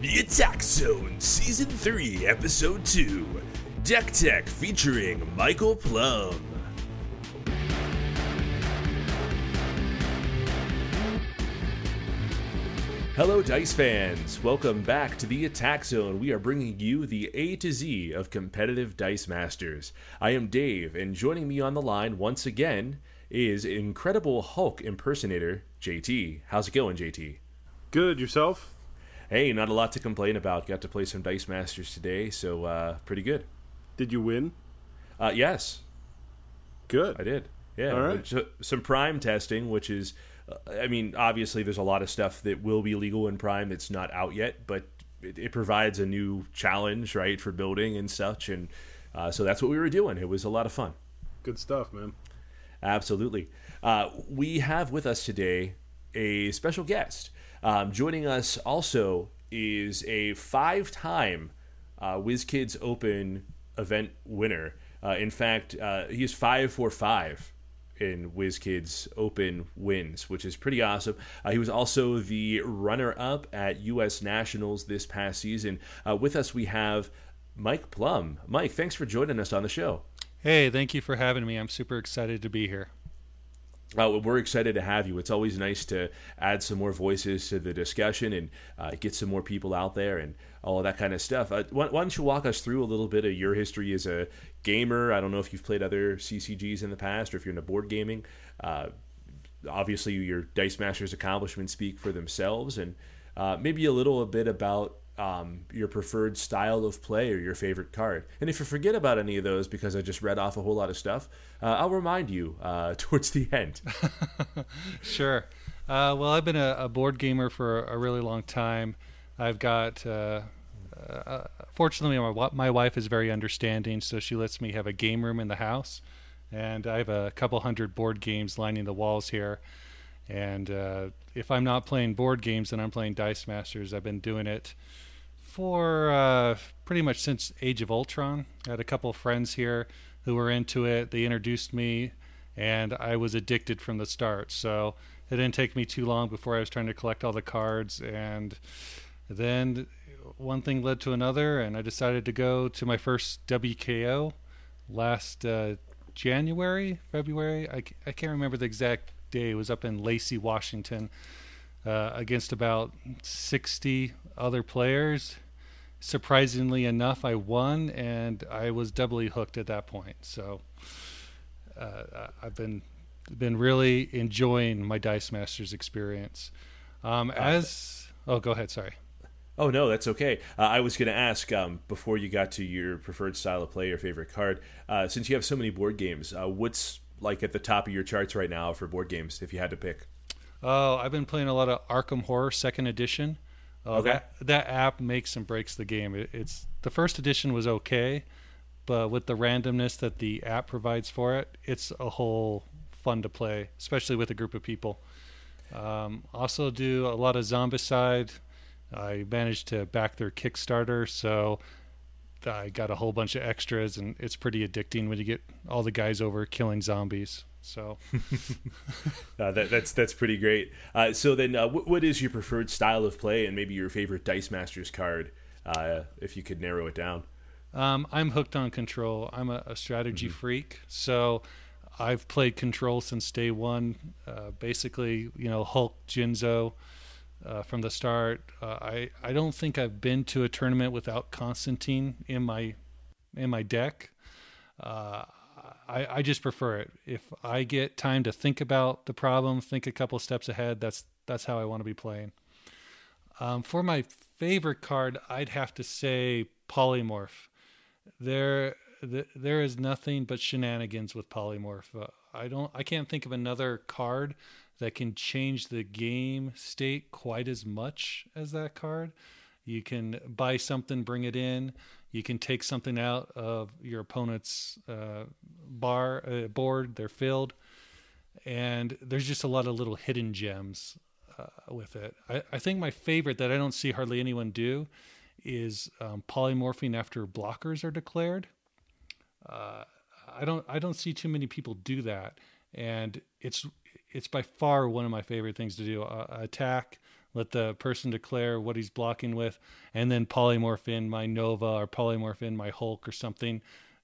The Attack Zone Season 3, Episode 2 Deck Tech featuring Michael Plum. Hello, Dice fans. Welcome back to the Attack Zone. We are bringing you the A to Z of competitive Dice Masters. I am Dave, and joining me on the line once again is Incredible Hulk impersonator JT. How's it going, JT? Good yourself? Hey, not a lot to complain about. Got to play some Dice Masters today, so uh, pretty good. Did you win? Uh, yes, Good. I did. Yeah, All right. Some Prime testing, which is, uh, I mean, obviously there's a lot of stuff that will be legal in Prime that's not out yet, but it, it provides a new challenge, right, for building and such, and uh, so that's what we were doing. It was a lot of fun. Good stuff, man. Absolutely. Uh, we have with us today a special guest. Um, joining us also is a five time uh, WizKids Open event winner. Uh, in fact, uh, he is five for five in WizKids Open wins, which is pretty awesome. Uh, he was also the runner up at U.S. Nationals this past season. Uh, with us, we have Mike Plum. Mike, thanks for joining us on the show. Hey, thank you for having me. I'm super excited to be here. Uh, we're excited to have you. It's always nice to add some more voices to the discussion and uh, get some more people out there and all that kind of stuff. Uh, why, why don't you walk us through a little bit of your history as a gamer? I don't know if you've played other CCGs in the past or if you're into board gaming. Uh, obviously, your Dice Masters accomplishments speak for themselves, and uh, maybe a little bit about um, your preferred style of play or your favorite card. And if you forget about any of those because I just read off a whole lot of stuff, uh, I'll remind you uh, towards the end. Sure. Uh, well, I've been a, a board gamer for a really long time. I've got, uh, uh, fortunately, my, my wife is very understanding, so she lets me have a game room in the house. And I have a couple hundred board games lining the walls here. And uh, if I'm not playing board games, then I'm playing Dice Masters. I've been doing it for uh, pretty much since Age of Ultron. I had a couple of friends here who were into it. They introduced me, and I was addicted from the start. So it didn't take me too long before I was trying to collect all the cards. And then one thing led to another, and I decided to go to my first WKO last uh, January, February. I, I can't remember the exact day. It was up in Lacey, Washington, uh, against about 60 other players. Surprisingly enough, I won, and I was doubly hooked at that point. So uh, I've been been really enjoying my Dice Masters experience. Um, as oh, go ahead. Sorry. Oh no, that's okay. Uh, I was going to ask um, before you got to your preferred style of play, your favorite card. Uh, since you have so many board games, uh, what's like at the top of your charts right now for board games? If you had to pick, Oh, I've been playing a lot of Arkham Horror Second Edition. Uh, Okay. That, that app makes and breaks the game. It, it's the first edition was okay, but with the randomness that the app provides for it, it's a whole fun to play, especially with a group of people. Um, also, do a lot of Zombicide. I managed to back their Kickstarter, so I got a whole bunch of extras, and it's pretty addicting when you get all the guys over killing zombies. So. uh, that, that's that's pretty great. Uh, so then, uh, wh- what is your preferred style of play, and maybe your favorite Dice Masters card, uh, if you could narrow it down? Um, I'm hooked on control. I'm a, a strategy freak, so I've played control since day one. Uh, basically, you know, Hulk, Jinzo, uh, from the start. Uh, I I don't think I've been to a tournament without Constantine in my in my deck. Uh, I, I just prefer it. If I get time to think about the problem, think a couple steps ahead, that's that's how I want to be playing. Um, for my favorite card, I'd have to say Polymorph. There, th- there is nothing but shenanigans with Polymorph. Uh, I don't, I can't think of another card that can change the game state quite as much as that card. You can buy something, bring it in. You can take something out of your opponent's uh, bar uh, board. They're filled, and there's just a lot of little hidden gems uh, with it. I, I think my favorite that I don't see hardly anyone do is um, polymorphing after blockers are declared. Uh, I don't I don't see too many people do that, and it's it's by far one of my favorite things to do. Uh, attack let the person declare what he's blocking with, and then polymorph in my Nova or polymorph in my Hulk or something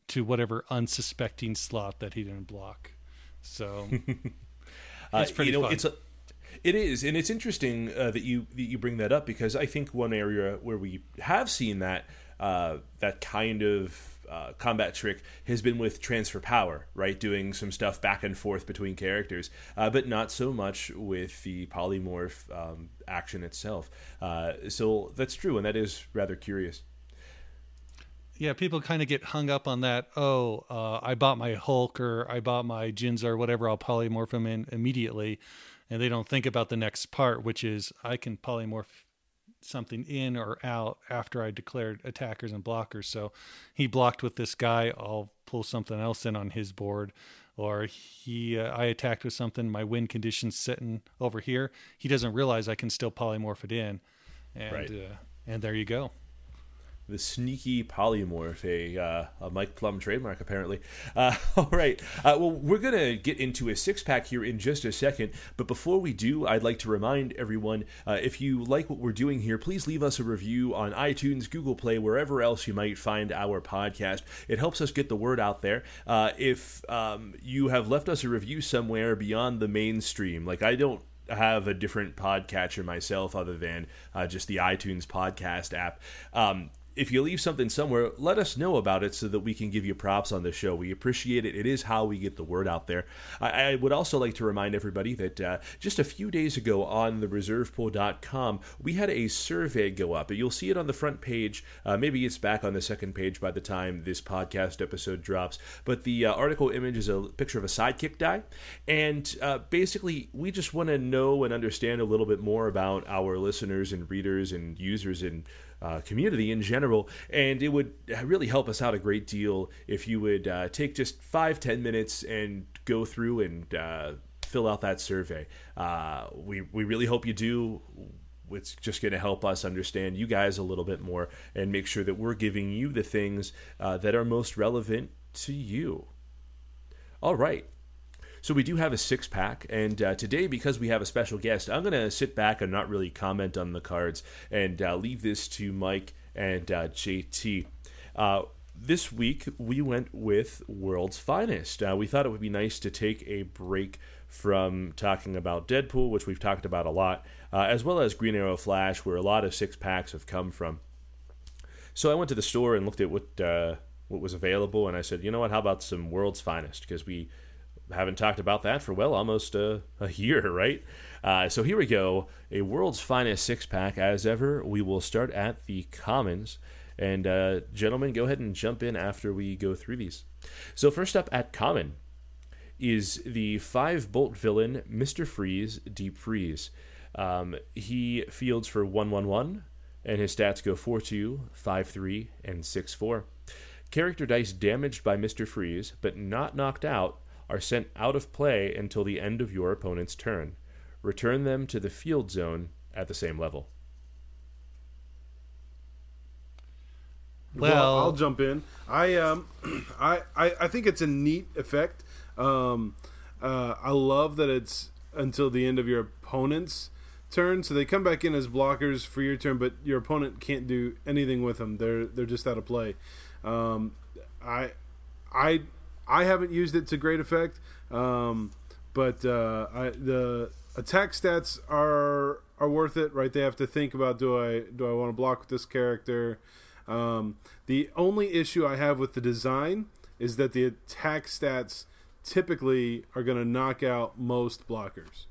to whatever unsuspecting slot that he didn't block. So it's pretty you know, fun. It's a, it is, and it's interesting uh, that you that you bring that up because I think one area where we have seen that uh, that kind of uh, combat trick has been with transfer power, right? Doing some stuff back and forth between characters, uh, but not so much with the polymorph um, action itself. Uh, so that's true, and that is rather curious. yeah, people kind of get hung up on that. Oh, uh, I bought my Hulk or I bought my Jinzo or whatever. I'll polymorph them in immediately, and they don't think about the next part, which is I can polymorph something in or out after I declared attackers and blockers. So he blocked with this guy. I'll pull something else in on his board. Or he, uh, I attacked with something. My win condition's sitting over here. He doesn't realize I can still polymorph it in, and Right. uh, and there you go. The sneaky polymorph, a, uh, a Mike Plum trademark, apparently. Uh, all right. Uh, well, we're going to get into a six pack here in just a second. But before we do, I'd like to remind everyone uh, if you like what we're doing here, please leave us a review on iTunes, Google Play, wherever else you might find our podcast. It helps us get the word out there. Uh, if um, you have left us a review somewhere beyond the mainstream, like I don't have a different podcatcher myself other than uh, just the iTunes podcast app. Um, if you leave something somewhere, let us know about it so that we can give you props on the show. We appreciate it. It is how we get the word out there. I, I would also like to remind everybody that uh, just a few days ago on the reservepool.com, we had a survey go up. You'll see it on the front page. Uh, maybe it's back on the second page by the time this podcast episode drops. But the uh, article image is a picture of a sidekick die. And uh, basically, we just want to know and understand a little bit more about our listeners and readers and users and uh, community in general. And it would really help us out a great deal if you would uh, take just five, ten minutes and go through and uh, fill out that survey. Uh, we, we really hope you do. It's just going to help us understand you guys a little bit more and make sure that we're giving you the things uh, that are most relevant to you. All right. So we do have a six pack, and uh, today, because we have a special guest, I'm going to sit back and not really comment on the cards and uh, leave this to Mike and uh, JT. Uh, this week, we went with World's Finest. Uh, we thought it would be nice to take a break from talking about Deadpool, which we've talked about a lot, uh, as well as Green Arrow Flash, where a lot of six packs have come from. So I went to the store and looked at what what was available, and I said, you know what? How about some World's Finest? Because we haven't talked about that for well almost a, a year, right? Uh, so here we go, a World's Finest six pack. As ever, we will start at the commons. And uh, gentlemen, go ahead and jump in after we go through these. So first up at common is the five bolt villain Mister Freeze Deep Freeze. Um, he fields for one one one, and his stats go 4 2, 5 3, and 6 4. Character dice damaged by Mr. Freeze, but not knocked out, are sent out of play until the end of your opponent's turn. Return them to the field zone at the same level. Well- I'll jump in. I um, I, I I think it's a neat effect. Um, uh, I love that it's until the end of your opponent's turn, so they come back in as blockers for your turn, but your opponent can't do anything with them. They're they're just out of play. Um, I I I haven't used it to great effect, um, but uh, I, the attack stats are are worth it, right? They have to think about do I do I want to block with this character. Um, the only issue I have with the design is that the attack stats typically are going to knock out most blockers.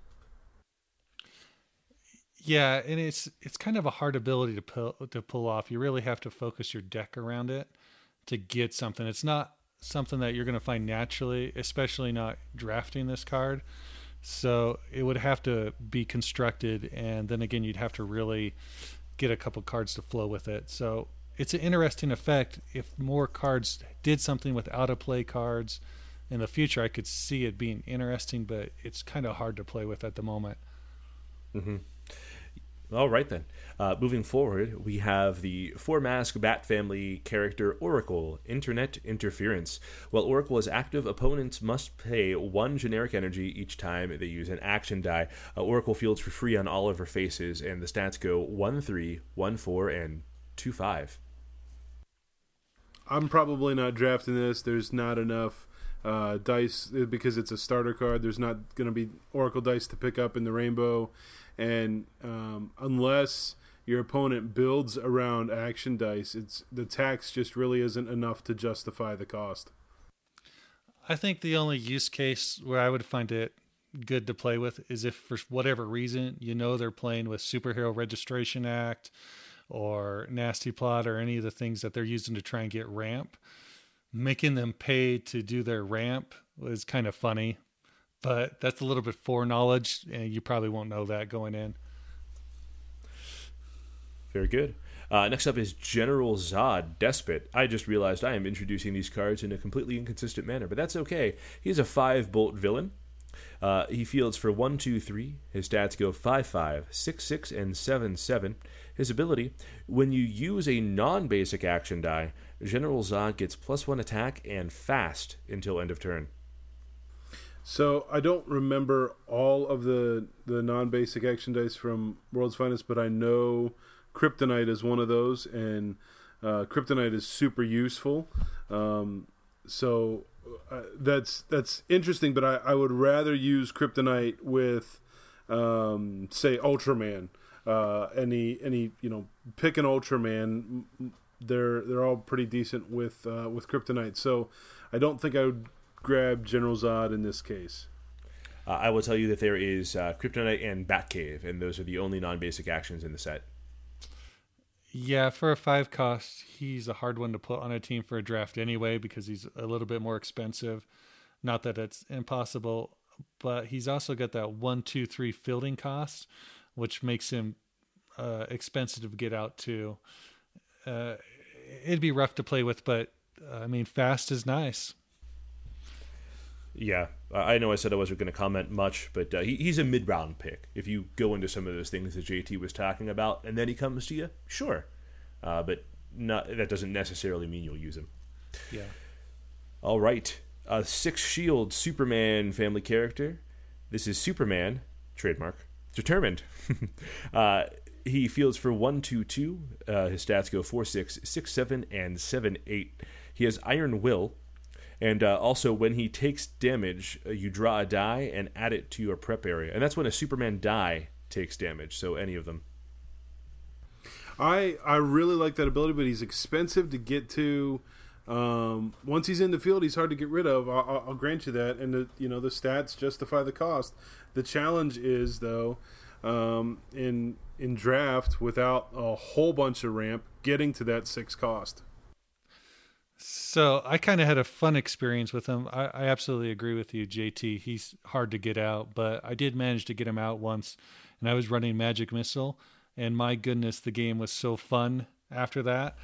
Yeah, and it's it's kind of a hard ability to pull to pull off. You really have to focus your deck around it to get something. It's not something that you're going to find naturally, especially not drafting this card. So it would have to be constructed, and then again, you'd have to really get a couple cards to flow with it. So it's an interesting effect. If more cards did something with out of play cards in the future, I could see it being interesting, but it's kind of hard to play with at the moment. Mm-hmm. All right then. Uh, moving forward, we have the four mask Bat family character Oracle, Internet Interference. While Oracle is active, opponents must pay one generic energy each time they use an action die. Uh, Oracle fields for free on all of her faces, and the stats go 1 3, 1 4, and 2 5. I'm probably not drafting this. There's not enough uh, dice because it's a starter card. There's not going to be Oracle dice to pick up in the rainbow, and um, unless your opponent builds around action dice, it's the tax just really isn't enough to justify the cost. I think the only use case where I would find it good to play with is if for whatever reason you know they're playing with Superhero Registration Act or Nasty Plot or any of the things that they're using to try and get ramp. Making them pay to do their ramp was kind of funny, but that's a little bit foreknowledge, and you probably won't know that going in. Very good. Uh, next up is General Zod, Despot. I just realized I am introducing these cards in a completely inconsistent manner, but that's okay. He's a five bolt villain. Uh, he fields for 1, 2, 3. His stats go 5, 5, 6, 6, and 7, 7. His ability when you use a non basic action die, General Zod gets plus 1 attack and fast until end of turn. So I don't remember all of the, the non basic action dice from World's Finest, but I know Kryptonite is one of those, and uh, Kryptonite is super useful. Um, so uh, that's that's interesting, but I, I would rather use Kryptonite with, um, say, Ultraman. Uh, any any you know pick an Ultraman. They're they're all pretty decent with uh, with Kryptonite. So I don't think I would grab General Zod in this case. Uh, I will tell you that there is uh, Kryptonite and Batcave, and those are the only non-basic actions in the set. Yeah, for a five cost, he's a hard one to put on a team for a draft anyway because he's a little bit more expensive. Not that it's impossible, but he's also got that one, two, three fielding cost, which makes him uh, expensive to get out to. Uh, it'd be rough to play with, but uh, I mean, fast is nice. Yeah, I know I said I wasn't going to comment much, but uh, he, he's a mid round pick. If you go into some of those things that JT was talking about and then he comes to you, sure. Uh, but not, that doesn't necessarily mean you'll use him. Yeah. All right. A six shield Superman family character. This is Superman, trademark, determined. uh, he fields for 1 2 2. Uh, his stats go 4 6, 6 7, and 7 8. He has Iron Will and uh, also, when he takes damage, uh, you draw a die and add it to your prep area. And that's when a Superman die takes damage. So any of them. I I really like that ability, but he's expensive to get to. Um, once he's in the field, he's hard to get rid of. I'll, I'll grant you that, and the you know the stats justify the cost. The challenge is though, um, in in draft without a whole bunch of ramp, getting to that six cost. So I kind of had a fun experience with him. I, I, absolutely agree with you, JT. He's hard to get out, but I did manage to get him out once, and I was running Magic Missile, and my goodness, the game was so fun after that.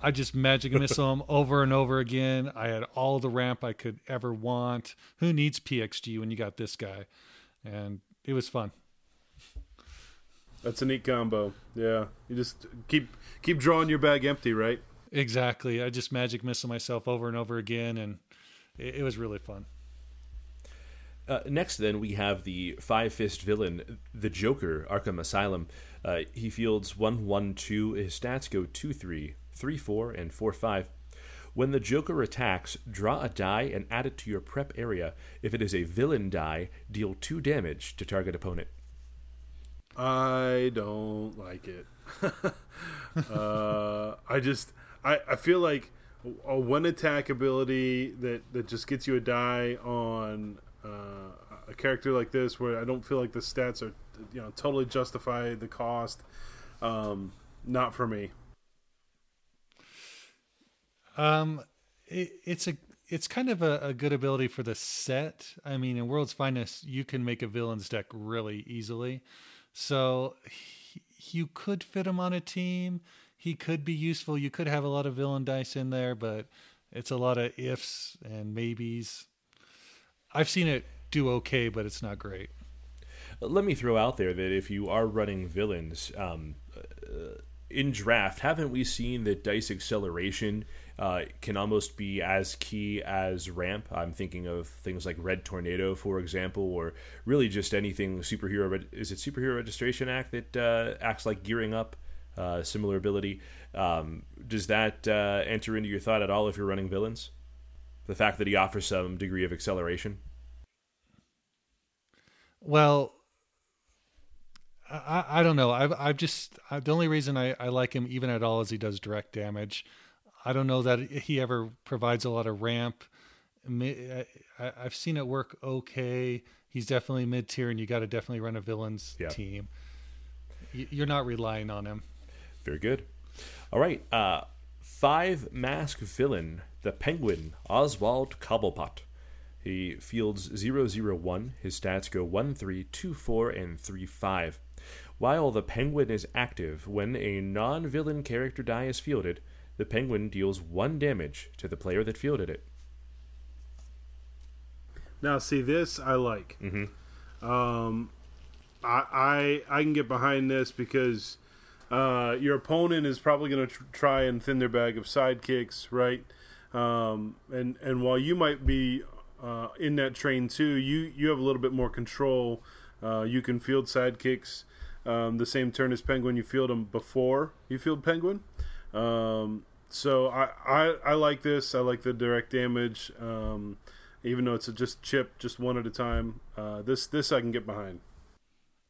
I just Magic Missile him over and over again. I had all the ramp I could ever want. Who needs PXG when you got this guy? And it was fun. That's a neat combo. Yeah, you just keep keep drawing your bag empty, right? Exactly. I just magic missile myself over and over again, and it, it was really fun. Uh, next, then, we have the five fist villain, the Joker, Arkham Asylum. Uh, he fields 1 1 2. His stats go 2 3, 3 4, and 4 5. When the Joker attacks, draw a die and add it to your prep area. If it is a villain die, deal 2 damage to target opponent. I don't like it. uh, I just I, I feel like a one attack ability that, that just gets you a die on uh, a character like this, where I don't feel like the stats are you know totally justify the cost. Um, not for me. Um, it, it's a it's kind of a, a, good ability for the set. I mean, in World's Finest, you can make a villain's deck really easily, so he, you could fit him on a team he could be useful. You could have a lot of villain dice in there, but it's a lot of ifs and maybes. I've seen it do okay, but it's not great. let me throw out there that if you are running villains um, uh, in draft, haven't we seen that dice acceleration uh, can almost be as key as ramp? I'm thinking of things like Red Tornado, for example, or really just anything superhero. Is it Superhero Registration Act that uh, acts like gearing up? Uh, similar ability. Um, does that uh, enter into your thought at all if you're running villains? The fact that he offers some degree of acceleration. Well, I, I don't know. I've I've just I, the only reason I, I like him even at all is he does direct damage. I don't know that he ever provides a lot of ramp. I, have seen it work okay. He's definitely mid tier, and you got to definitely run a villains team. You're not relying on him. Very good. All right. Uh, five mask villain, the Penguin, Oswald Cobblepot. He fields 001. His stats go 1 3, 2 4, and 3 5. While the Penguin is active, when a non villain character die is fielded, the Penguin deals 1 damage to the player that fielded it. Now, see, this I like. Mm-hmm. Um, I, I, I can get behind this because uh, your opponent is probably going to tr- try and thin their bag of sidekicks, right? Um, and and while you might be uh, in that train too, you you have a little bit more control. Uh, you can field sidekicks um, the same turn as Penguin. You field them before you field Penguin. Um, so I, I I like this. I like the direct damage. Um, even though it's a just chip, just one at a time. Uh, this this I can get behind.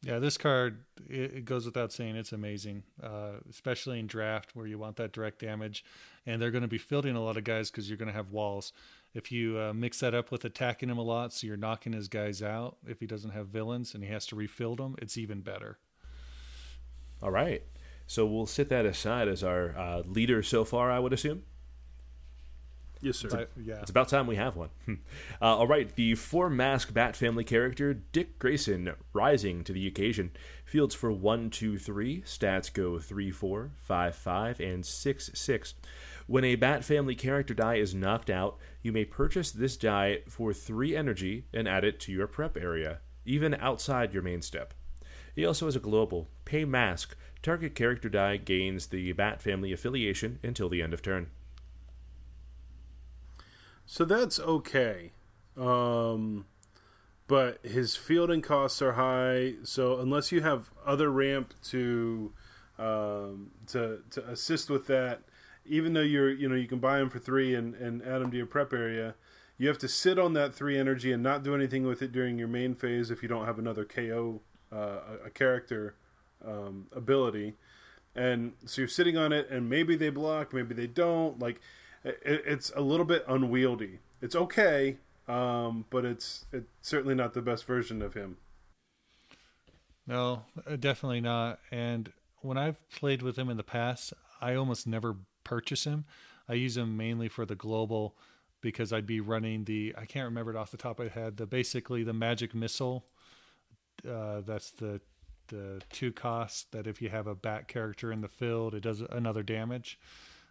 Yeah, this card it, goes without saying it's amazing, uh, especially in draft where you want that direct damage, and they're going to be fielding a lot of guys because you're going to have walls. If you uh, mix that up with attacking him a lot, so you're knocking his guys out. If he doesn't have villains and he has to refill them, it's even better. All right, so we'll set that aside as our uh, leader so far. I would assume. Yes, sir. But, yeah. It's about time we have one. uh, all right, the four mask Bat family character, Dick Grayson, rising to the occasion. Fields for 1, 2, 3. Stats go 3, 4, 5, 5, and 6, 6. When a Bat family character die is knocked out, you may purchase this die for 3 energy and add it to your prep area, even outside your main step. He also has a global. Pay mask. Target character die gains the Bat family affiliation until the end of turn. So that's okay. Um, but his fielding costs are high. So unless you have other ramp to um, to to assist with that, even though you're you know you can buy them for three and, and add them to your prep area, you have to sit on that three energy and not do anything with it during your main phase if you don't have another KO uh, a, character um, ability. And so you're sitting on it, and maybe they block, maybe they don't. Like it, it's a little bit unwieldy. It's okay, um, but it's it's certainly not the best version of him. No, uh, definitely not. And when I've played with him in the past, I almost never purchase him. I use him mainly for the global because I'd be running the I can't remember it off the top of my head. The basically the magic missile. Uh, that's the the two costs that if you have a bat character in the field, it does another damage.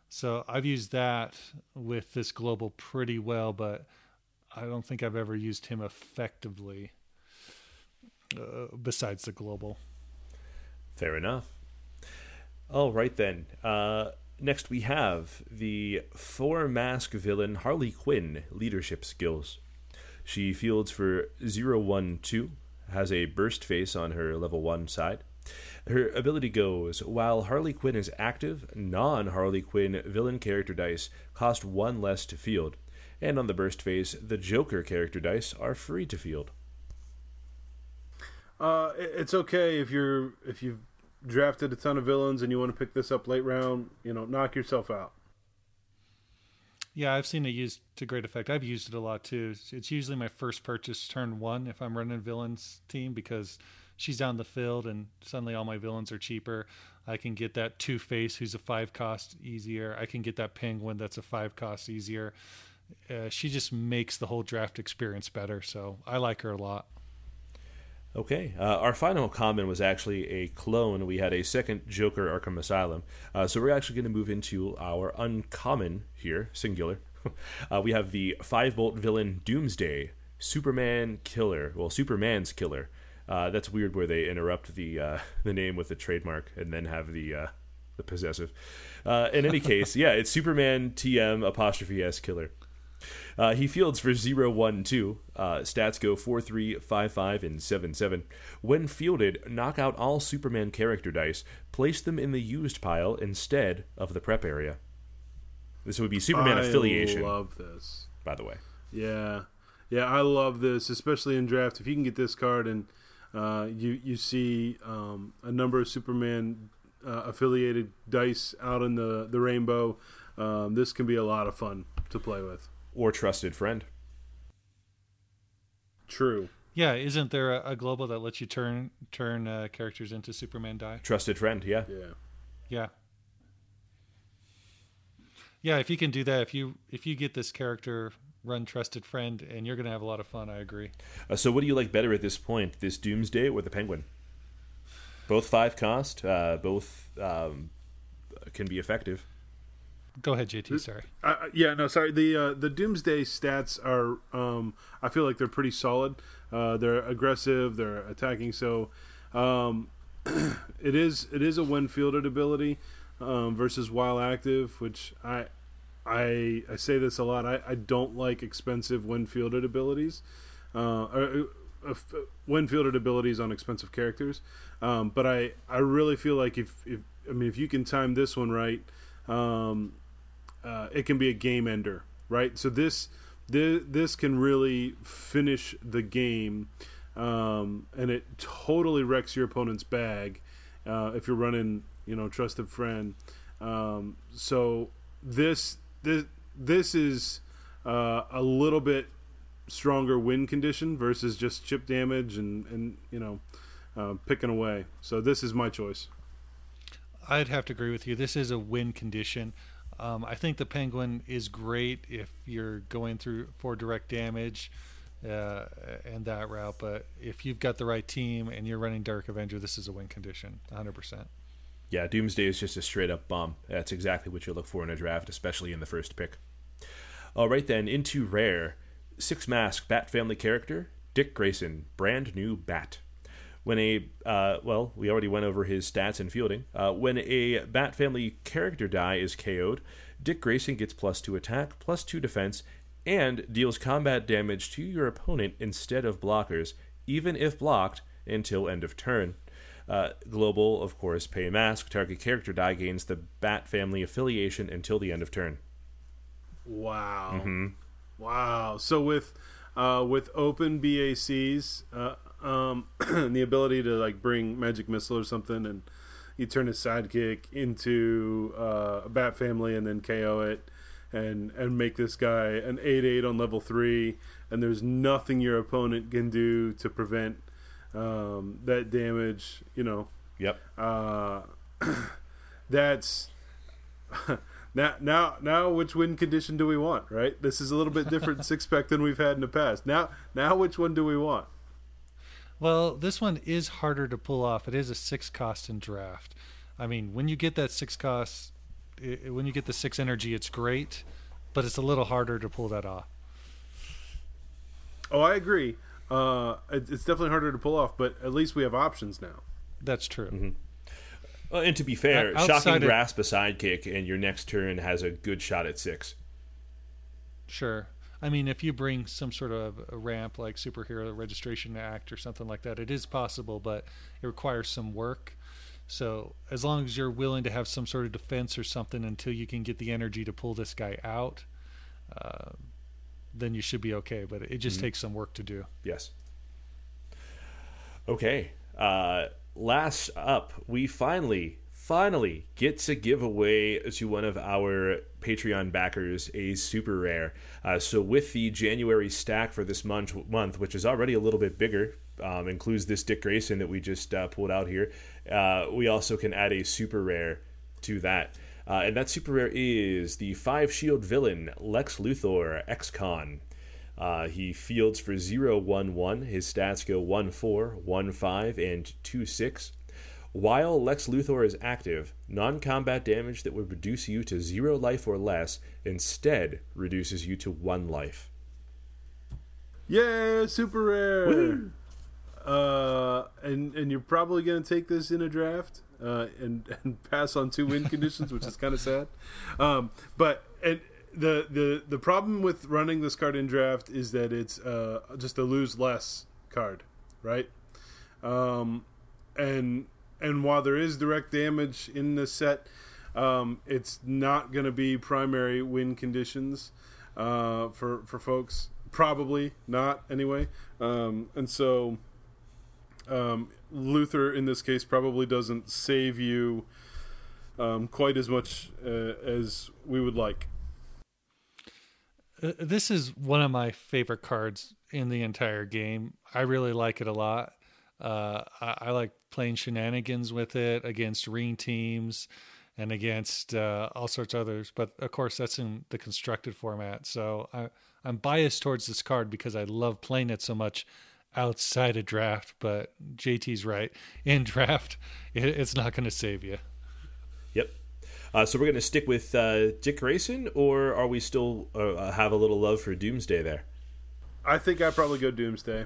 So I've used that with this global pretty well, but I don't think I've ever used him effectively uh, besides the global. Fair enough. All right then. Uh, next we have the four mask villain Harley Quinn leadership skills. She fields for 012, has a burst face on her level 1 side, her ability goes while Harley Quinn is active, non Harley Quinn villain character dice cost one less to field, and on the burst phase, the Joker character dice are free to field. Uh, it's okay if you're if you've drafted a ton of villains and you want to pick this up late round. You know, knock yourself out. Yeah, I've seen it used to great effect. I've used it a lot too. It's usually my first purchase turn one if I'm running villains team because she's down the field and suddenly all my villains are cheaper. I can get that Two Face who's a five cost easier. I can get that Penguin that's a five cost easier. Uh, she just makes the whole draft experience better. So I like her a lot. Okay, uh, our final comment was actually a clone. We had a second Joker Arkham Asylum. Uh, so we're actually going to move into our uncommon here, singular. uh, we have the five bolt villain Doomsday, Superman Killer. Well, Superman's Killer. Uh, that's weird where they interrupt the uh, the name with the trademark and then have the uh, the possessive. Uh, in any case, yeah, it's Superman TM apostrophe S killer. Uh, he fields for 0 1 2. Uh, stats go 4 3, 5 5, and 7 7. When fielded, knock out all Superman character dice, place them in the used pile instead of the prep area. This would be Superman I affiliation, I love this. by the way. Yeah, yeah, I love this, especially in draft. If you can get this card and uh, you you see um, a number of Superman uh, affiliated dice out in the the rainbow, um, this can be a lot of fun to play with. Or trusted friend. True. Yeah, isn't there a, a global that lets you turn turn uh, characters into Superman die? Trusted friend, yeah. Yeah. Yeah. Yeah, if you can do that, if you if you get this character run trusted friend, and you're gonna have a lot of fun. I agree. Uh, so, what do you like better at this point, this Doomsday or the Penguin? Both five cost. Uh, both um, can be effective. Go ahead, JT. Sorry. Uh, yeah, no, sorry. The uh, the Doomsday stats are, um, I feel like they're pretty solid. Uh, they're aggressive. They're attacking. So, um, it is it is a when fielded ability um, versus while active, which I I I say this a lot. I, I don't like expensive when fielded abilities, uh, or, uh, when fielded abilities on expensive characters. Um, but I I really feel like if if I mean if you can time this one right. Um, uh, it can be a game ender, right? So this this, this can really finish the game, um, and it totally wrecks your opponent's bag uh, if you're running, you know, trusted friend. Um, so this this this is uh, a little bit stronger win condition versus just chip damage and and you know uh, picking away. So this is my choice. I'd have to agree with you. This is a win condition. Um, I think the Penguin is great if you're going through for direct damage uh, and that route. But if you've got the right team and you're running Dark Avenger, this is a win condition, 100%. Yeah, Doomsday is just a straight up bomb. That's exactly what you look for in a draft, especially in the first pick. All right, then, into rare. Six mask Bat family character, Dick Grayson, brand new Bat. When a, uh, well, we already went over his stats and fielding. Uh, when a Bat Family character die is KO'd, Dick Grayson gets plus two attack, plus two defense, and deals combat damage to your opponent instead of blockers, even if blocked, until end of turn. Uh, global, of course, pay mask. Target character die gains the Bat Family affiliation until the end of turn. Wow. Wow. So with uh, with open BACs, uh, um, the ability to like bring magic missile or something, and you turn his sidekick into uh, a bat family, and then KO it, and and make this guy an eight eight on level three, and there's nothing your opponent can do to prevent um, that damage. You know, Yep. uh, that's now now now which win condition do we want right this is a little bit different six pack than we've had in the past now now which one do we want Well, this one is harder to pull off. It is a six cost in draft. I mean, when you get that six cost, i when you get the six energy, it's great, but it's a little harder to pull that off. oh i agree uh, it, it's definitely harder to pull off but at least we have options now That's true. Well, Uh, and to be fair, O- outside shocking of- grasp a sidekick, and your next turn has a good shot at six. Sure. I mean, if you bring some sort of a ramp like Superhero Registration Act or something like that, it is possible, but it requires some work. So, as long as you're willing to have some sort of defense or something until you can get the energy to pull this guy out, uh, then you should be okay. But it just takes some work to do. Yes. Okay. Uh, last up, we finally, finally get to give away to one of our Patreon backers a super rare. Uh, so with the January stack for this month, month, which is already a little bit bigger, um, includes this Dick Grayson that we just uh, pulled out here. Uh, we also can add a super rare to that. Uh, and that super rare is the five shield villain Lex Luthor Ex-Con. Uh, he fields for 0 1 1. His stats go 1 4, 1 5, and 2 6. While Lex Luthor is active, non combat damage that would reduce you to 0 life or less instead reduces you to 1 life. yeah super rare uh and and you're probably going to take this in a draft uh, and and pass on two win conditions, which is kind of sad. Um, but and the the the problem with running this card in draft is that it's uh, just a lose less card, right? Um, and and while there is direct damage in this set, um, it's not going to be primary win conditions uh, for for folks. Probably not anyway. Um, and so um, Luthor in this case probably doesn't save you um, quite as much uh, as we would like. Uh, this is one of my favorite cards in the entire game. I really like it a lot. Uh, I, I, like playing shenanigans with it against ring teams and against uh, all sorts of others. But of course, that's in the constructed format. So I, I'm biased towards this card because I love playing it so much outside of draft. But JT's right. In draft, it, it's not going to save you. Yep. Uh, so we're going to stick with uh, Dick Grayson, or are we still uh, have a little love for Doomsday there? I think I probably go Doomsday.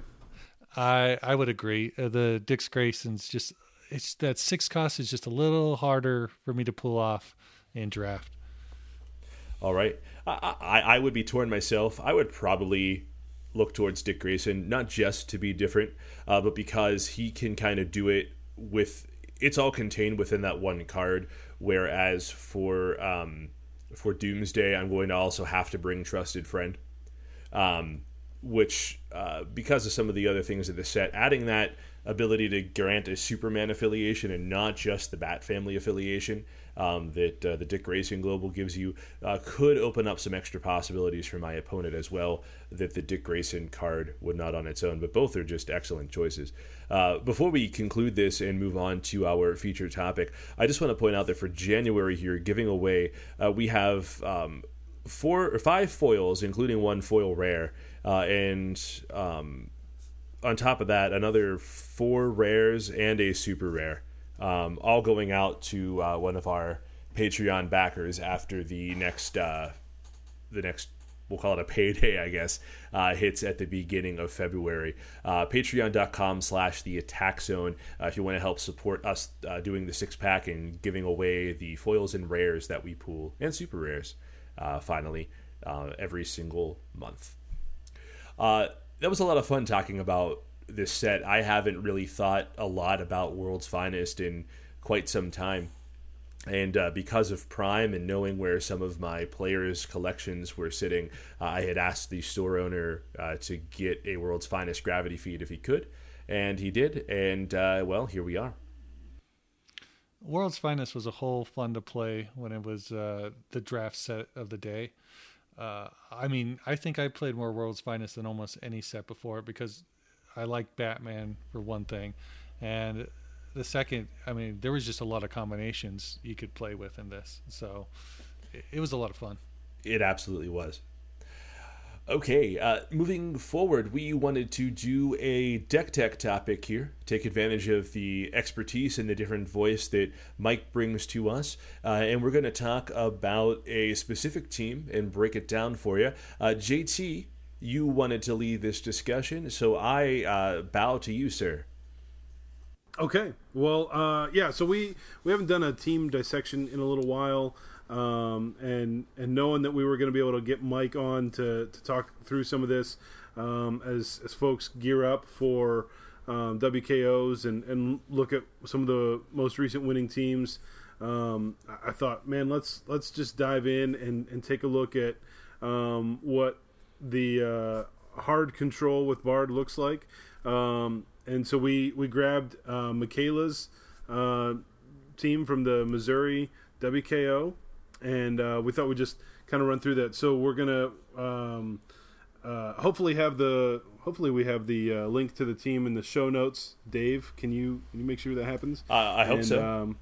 I I would agree. Uh, the Dick Grayson's just it's that six cost is just a little harder for me to pull off in draft. All right, I, I, I would be torn myself. I would probably look towards Dick Grayson, not just to be different, uh, but because he can kind of do it with it's all contained within that one card Whereas for um, for Doomsday, I'm going to also have to bring Trusted Friend, um, which uh, because of some of the other things of the set, adding that ability to grant a Superman affiliation and not just the Bat Family affiliation um, that uh, the Dick Grayson Global gives you uh, could open up some extra possibilities for my opponent as well that the Dick Grayson card would not on its own. But both are just excellent choices. Uh, before we conclude this and move on to our feature topic, I just want to point out that for January here, giving away, uh, we have um, four or five foils, including one foil rare, uh, and um, on top of that, another four rares and a super rare, um, all going out to uh, one of our Patreon backers after the next uh, the next we'll call it a payday, I guess, uh, hits at the beginning of February. Uh, Patreon.com slash the attack zone uh, if you want to help support us uh, doing the six pack and giving away the foils and rares that we pool and super rares uh, finally uh, every single month. That was a lot of fun talking about this set. I haven't really thought a lot about World's Finest in quite some time and uh, because of Prime and knowing where some of my players' collections were sitting, uh, I had asked the store owner uh, to get a World's Finest Gravity feed if he could, and he did. And uh, well, here we are. World's Finest was a whole fun to play when it was uh, the draft set of the day. Uh, I mean, I think I played more World's Finest than almost any set before because I like Batman for one thing, and the second, I mean, there was just a lot of combinations you could play with in this, so it, it was a lot of fun. It absolutely was. Okay, uh, moving forward, we wanted to do a deck tech topic here, take advantage of the expertise and the different voice that Mike brings to us. Uh, and we're going to talk about a specific team and break it down for you. Uh, JT, you wanted to lead this discussion, so I uh, bow to you, sir. Okay. Well, uh, yeah. So we we haven't done a team dissection in a little while, um, and and knowing that we were going to be able to get Mike on to, to talk through some of this um, as as folks gear up for um, WKOs and and look at some of the most recent winning teams. Um, I thought, man, let's let's just dive in and, and take a look at um, what the uh, hard control with Bard looks like. Um, and so we we grabbed uh, Michaela's uh, team from the Missouri WKO, and uh, we thought we'd just kind of run through that. So we're gonna um, uh, hopefully have the hopefully we have the uh, link to the team in the show notes. Dave, can you can you make sure that happens? Uh, I hope and, so. Um,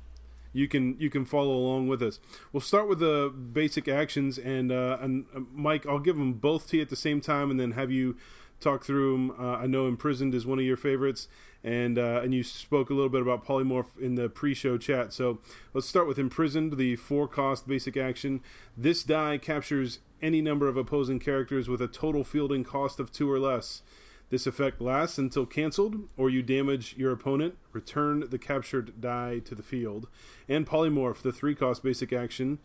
you can you can follow along with us. We'll start with the basic actions, and and Mike, I'll give them both to you at the same time, and then have you talk through them. Uh, I know Imprisoned is one of your favorites, and uh, and you spoke a little bit about Polymorph in the pre-show chat. So let's start with Imprisoned, the four-cost basic action. This die captures any number of opposing characters with a total fielding cost of two or less. This effect lasts until canceled, or you damage your opponent, return the captured die to the field, and polymorph the three cost basic action.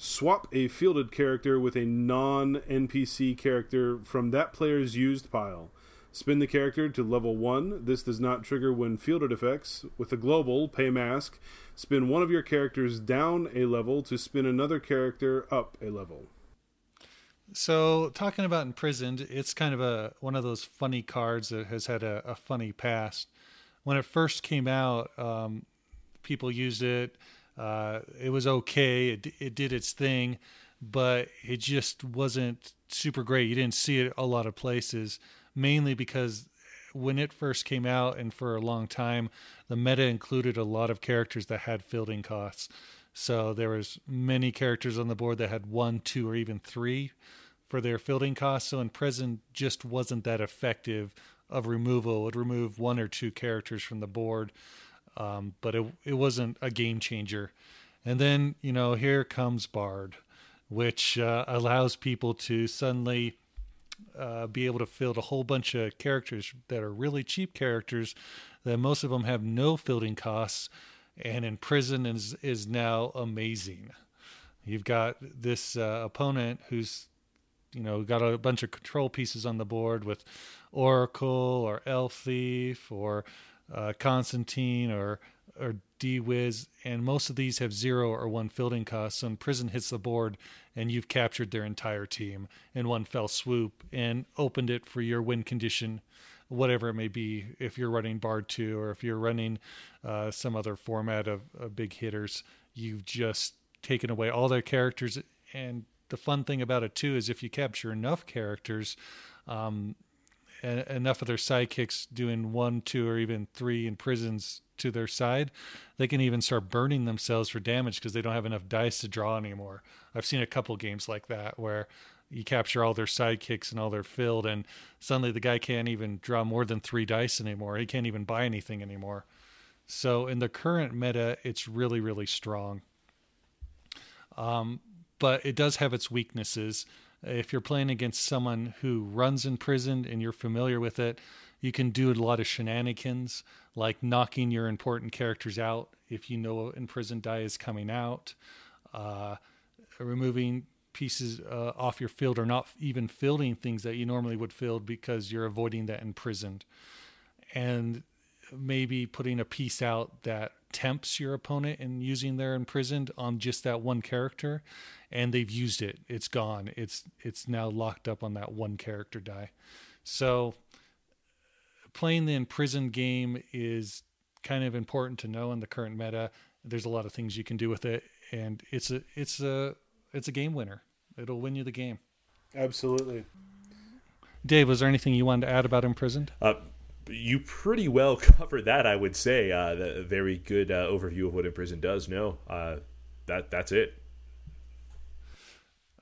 Swap a fielded character with a non NPC character from that player's used pile. Spin the character to level 1. This does not trigger when fielded effects. With a global, pay mask, spin one of your characters down a level to spin another character up a level. So, talking about imprisoned, it's kind of a one of those funny cards that has had a, a funny past. When it first came out, um, people used it. Uh, it was okay. It, it did its thing, but it just wasn't super great. You didn't see it a lot of places, mainly because when it first came out and for a long time, the meta included a lot of characters that had fielding costs. So there was many characters on the board that had one, two, or even three for their fielding costs. So Imprisoned just wasn't that effective of removal. It would remove one or two characters from the board, um, but it it wasn't a game changer. And then you know here comes Bard, which uh, allows people to suddenly uh, be able to field a whole bunch of characters that are really cheap characters that most of them have no fielding costs and in prison is is now amazing. You've got this uh, opponent who's you know got a bunch of control pieces on the board with Oracle or Elf Thief or uh, Constantine or or D-Wiz, and most of these have zero or one fielding cost. So prison hits the board, and you've captured their entire team in one fell swoop and opened it for your win condition whatever it may be, if you're running Bard 2 or if you're running uh, some other format of, of big hitters, you've just taken away all their characters. And the fun thing about it, too, is if you capture enough characters, um, enough of their sidekicks doing one, two, or even three in prisons to their side, they can even start burning themselves for damage because they don't have enough dice to draw anymore. I've seen a couple games like that where you capture all their sidekicks and all their filled, and suddenly the guy can't even draw more than three dice anymore. He can't even buy anything anymore. So in the current meta, it's really, really strong. Um, but it does have its weaknesses. If you're playing against someone who runs in prison and you're familiar with it, you can do a lot of shenanigans, like knocking your important characters out if you know in prison die is coming out, uh, removing pieces uh, off your field or not even fielding things that you normally would field because you're avoiding that imprisoned. And maybe putting a piece out that tempts your opponent and using their imprisoned on just that one character and they've used it it's gone it's it's now locked up on that one character die so playing the imprisoned game is kind of important to know in the current meta there's a lot of things you can do with it and it's a it's a it's a game winner. It'll win you the game. Absolutely. Dave, was there anything you wanted to add about Imprisoned? Uh, you pretty well covered that, I would say. Uh, the, a very good uh, overview of what Imprisoned does. No, uh, that that's it.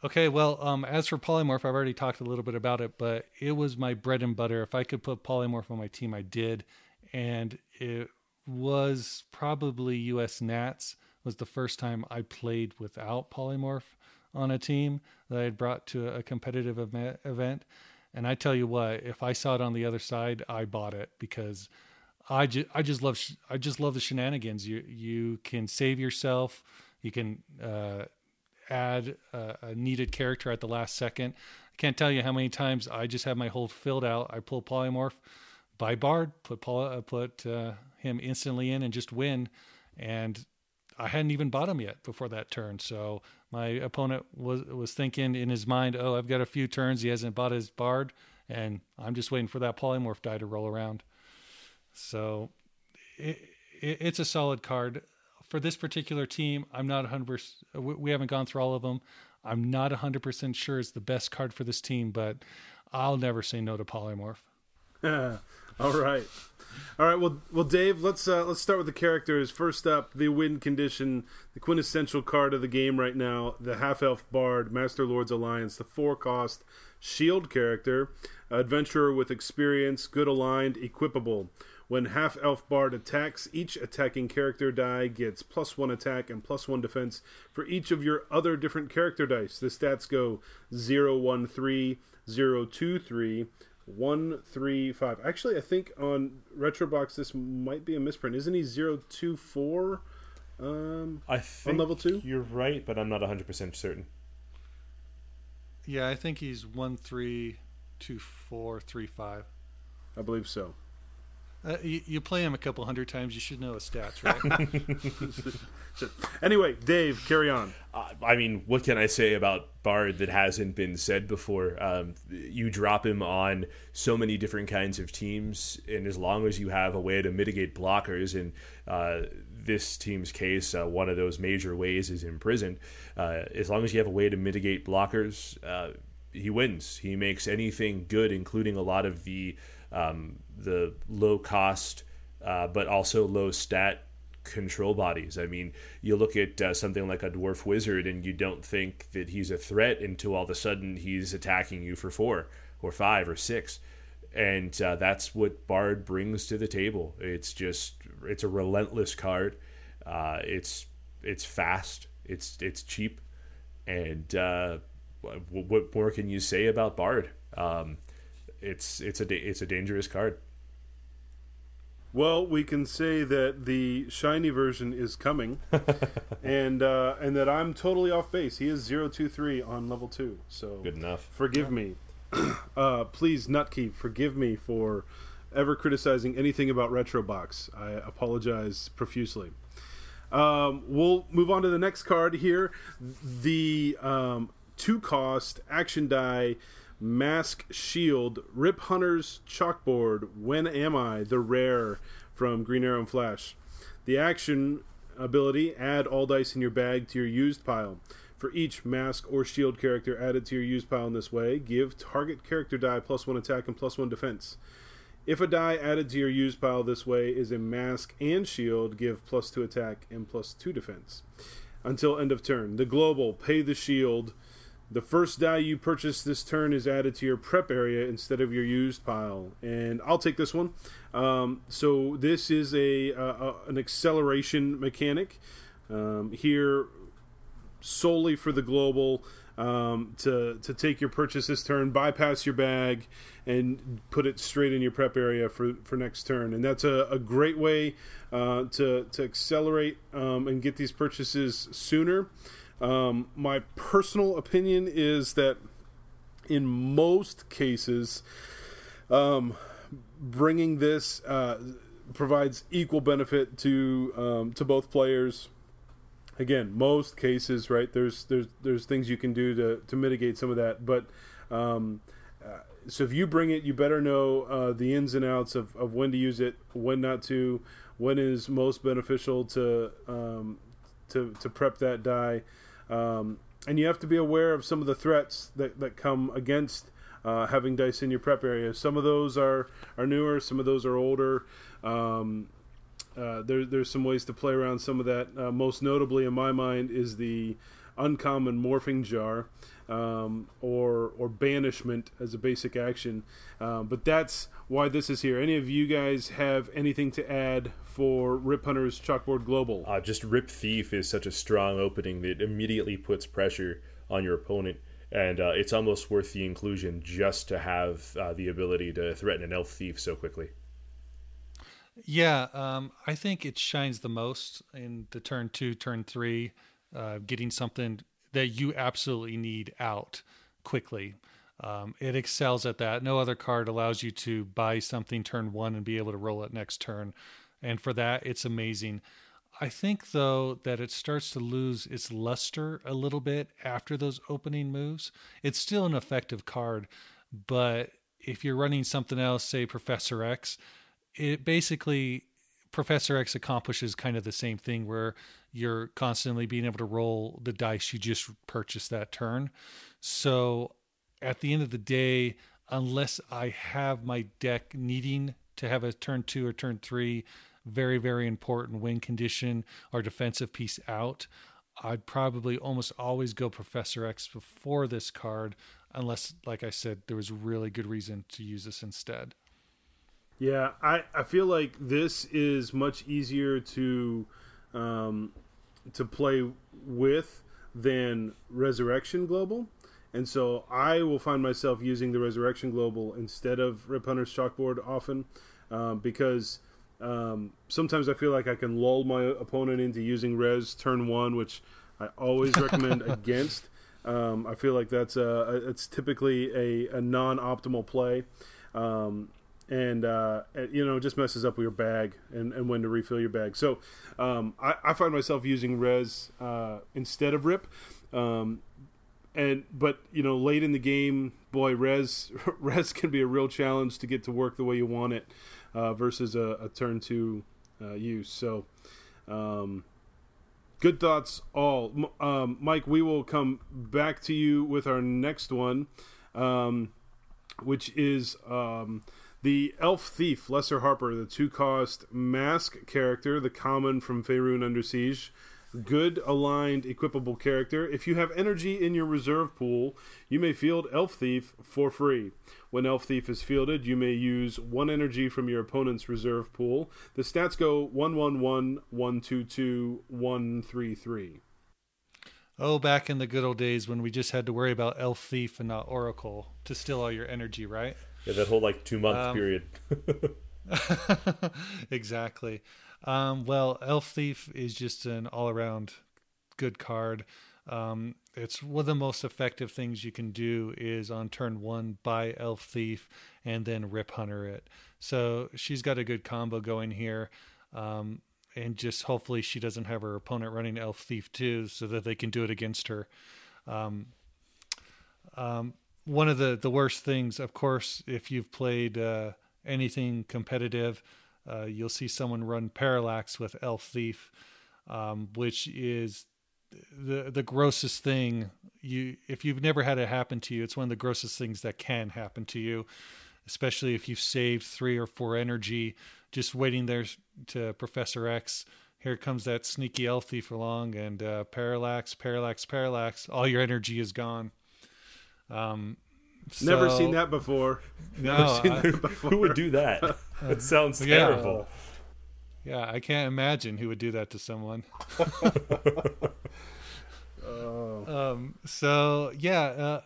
Okay, well, um, as for Polymorph, I've already talked a little bit about it, but it was my bread and butter. If I could put Polymorph on my team, I did, and it was probably US Nats was the first time I played without Polymorph on a team that I had brought to a competitive event. And I tell you what, if I saw it on the other side, I bought it because I just I just love I just love the shenanigans. You you can save yourself. You can uh, add a, a, needed character at the last second. I can't tell you how many times I just have my hold filled out. I pull polymorph, buy Bard, put Paul, uh, put uh, him instantly in, and just win. And I hadn't even bought him yet before that turn. So my opponent was was thinking in his mind, "Oh, I've got a few turns. He hasn't bought his bard, and I'm just waiting for that polymorph die to roll around." So it, it, it's a solid card for this particular team. I'm not 100. percent We haven't gone through all of them. I'm not 100 percent sure it's the best card for this team, but I'll never say no to polymorph. all right. All right, well, well, Dave, let's uh, let's start with the characters. First up, the win condition, the quintessential card of the game right now, the half elf bard, Master Lord's Alliance, the four cost shield character, adventurer with experience, good aligned, equipable. When half elf bard attacks, each attacking character die gets plus one attack and plus one defense for each of your other different character dice. The stats go 0, 1, 3, 0, 2, 3, one three five. Actually, I think on Retrobox this might be a misprint. Isn't he zero two four? Um, I think on level two? You're right, but I'm not 100 percent certain. Yeah, I think he's one three two four three five. I believe so. Uh, you, you play him a couple hundred times, you should know his stats, right? Anyway, Dave, carry on. Uh, I mean, what can I say about Bard that hasn't been said before? Um, you drop him on so many different kinds of teams, and as long as you have a way to mitigate blockers, in uh, this team's case, uh, one of those major ways is imprisoned. Uh, as long as you have a way to mitigate blockers, uh, he wins. He makes anything good, including a lot of the um, the low cost uh, but also low stat control bodies. I mean, you look at uh, something like a dwarf wizard, and you don't think that he's a threat until all of a sudden he's attacking you for four or five or six, and uh, that's what Bard brings to the table. It's just it's a relentless card. Uh, it's it's fast. It's it's cheap, and uh, what, what more can you say about Bard? Um, it's it's a it's a dangerous card. Well, we can say that the shiny version is coming, and uh, and that I'm totally off base. He is 023 on level two. So Good enough. forgive me. uh, please, Nutkey, forgive me for ever criticizing anything about Retrobox. I apologize profusely. Um, we'll move on to the next card here. The um, two cost action die mask shield rip hunters chalkboard when am i the rare from green arrow and flash the action ability add all dice in your bag to your used pile for each mask or shield character added to your used pile in this way give target character die plus one attack and plus one defense if a die added to your used pile this way is a mask and shield, give plus two attack and plus two defense. Until end of turn. The global, pay the shield. The first die you purchase this turn is added to your prep area instead of your used pile. And I'll take this one. Um, so this is a, uh, an acceleration mechanic. Um, here solely for the global um, to to take your purchase this turn, bypass your bag, and put it straight in your prep area for, for next turn. And that's a, a great way uh, to to accelerate um, and get these purchases sooner. Um, my personal opinion is that in most cases, um, bringing this uh, provides equal benefit to um, to both players again, most cases, right? There's there's there's things you can do to to mitigate some of that, but um, uh, so if you bring it, you better know uh, the ins and outs of, of when to use it, when not to, when is most beneficial to um, to to prep that die, um, and you have to be aware of some of the threats that that come against. Uh, having dice in your prep area. Some of those are, are newer, some of those are older. Um, uh, there, there's some ways to play around some of that. Uh, most notably, in my mind, is the uncommon morphing jar um, or or banishment as a basic action. Um, but that's why this is here. Any of you guys have anything to add for Rip Hunter's Chalkboard Global? Uh, just Rip Thief is such a strong opening that immediately puts pressure on your opponent. And uh, it's almost worth the inclusion just to have uh, the ability to threaten an elf thief so quickly. Yeah, um, I think it shines the most in the turn two, turn three, uh, getting something that you absolutely need out quickly. Um, it excels at that. No other card allows you to buy something turn one and be able to roll it next turn. And for that, it's amazing. I think, though, that it starts to lose its luster a little bit after those opening moves. It's still an effective card, but if you're running something else, say Professor X, it basically Professor X accomplishes kind of the same thing where you're constantly being able to roll the dice you just purchased that turn. So at the end of the day, unless I have my deck needing to have a turn two or turn three, very, very important win condition or defensive piece out, I'd probably almost always go Professor X before this card, unless, like I said, there was really good reason to use this instead. Yeah, I, I feel like this is much easier to um, to play with than Resurrection Global, and so I will find myself using the Resurrection Global instead of Rip Hunter's Chalkboard often um, because um, sometimes I feel like I can lull my opponent into using Res turn one, which I always recommend against. Um, I feel like that's a, it's typically a, a non-optimal play, um, and uh, you know just messes up with your bag and, and when to refill your bag. So um, I, I, find myself using res uh, instead of rip, um, and but you know late in the game, boy, res res can be a real challenge to get to work the way you want it uh, versus a, a, turn two uh, use. So. Um, good thoughts all um, mike we will come back to you with our next one um, which is um, the elf thief lesser harper the two cost mask character the common from Faerun under siege good aligned equipable character. If you have energy in your reserve pool, you may field Elf Thief for free. When Elf Thief is fielded, you may use one energy from your opponent's reserve pool. The stats go 111, 122, 133. Oh, back in the good old days when we just had to worry about Elf Thief and not Oracle to steal all your energy, right? Yeah, that whole like two month um, period. exactly. Um, well, Elf Thief is just an all around good card. Um, it's one of the most effective things you can do is on turn one buy Elf Thief and then Rip Hunter it. So she's got a good combo going here. Um, and just hopefully she doesn't have her opponent running Elf Thief too, so that they can do it against her. Um, um, one of the, the worst things, of course, if you've played uh, anything competitive, uh, you'll see someone run Parallax with Elf Thief, um, which is the the grossest thing you if you've never had it happen to you it's one of the grossest things that can happen to you especially if you've saved three or four energy just waiting there to professor x. Here comes that sneaky elf thief along and uh, parallax parallax parallax. All your energy is gone um, so, Never seen that before. Never no, seen I, that before. Who would do that? That sounds terrible. Yeah, I can't imagine who would do that to someone. oh. um, so yeah, uh,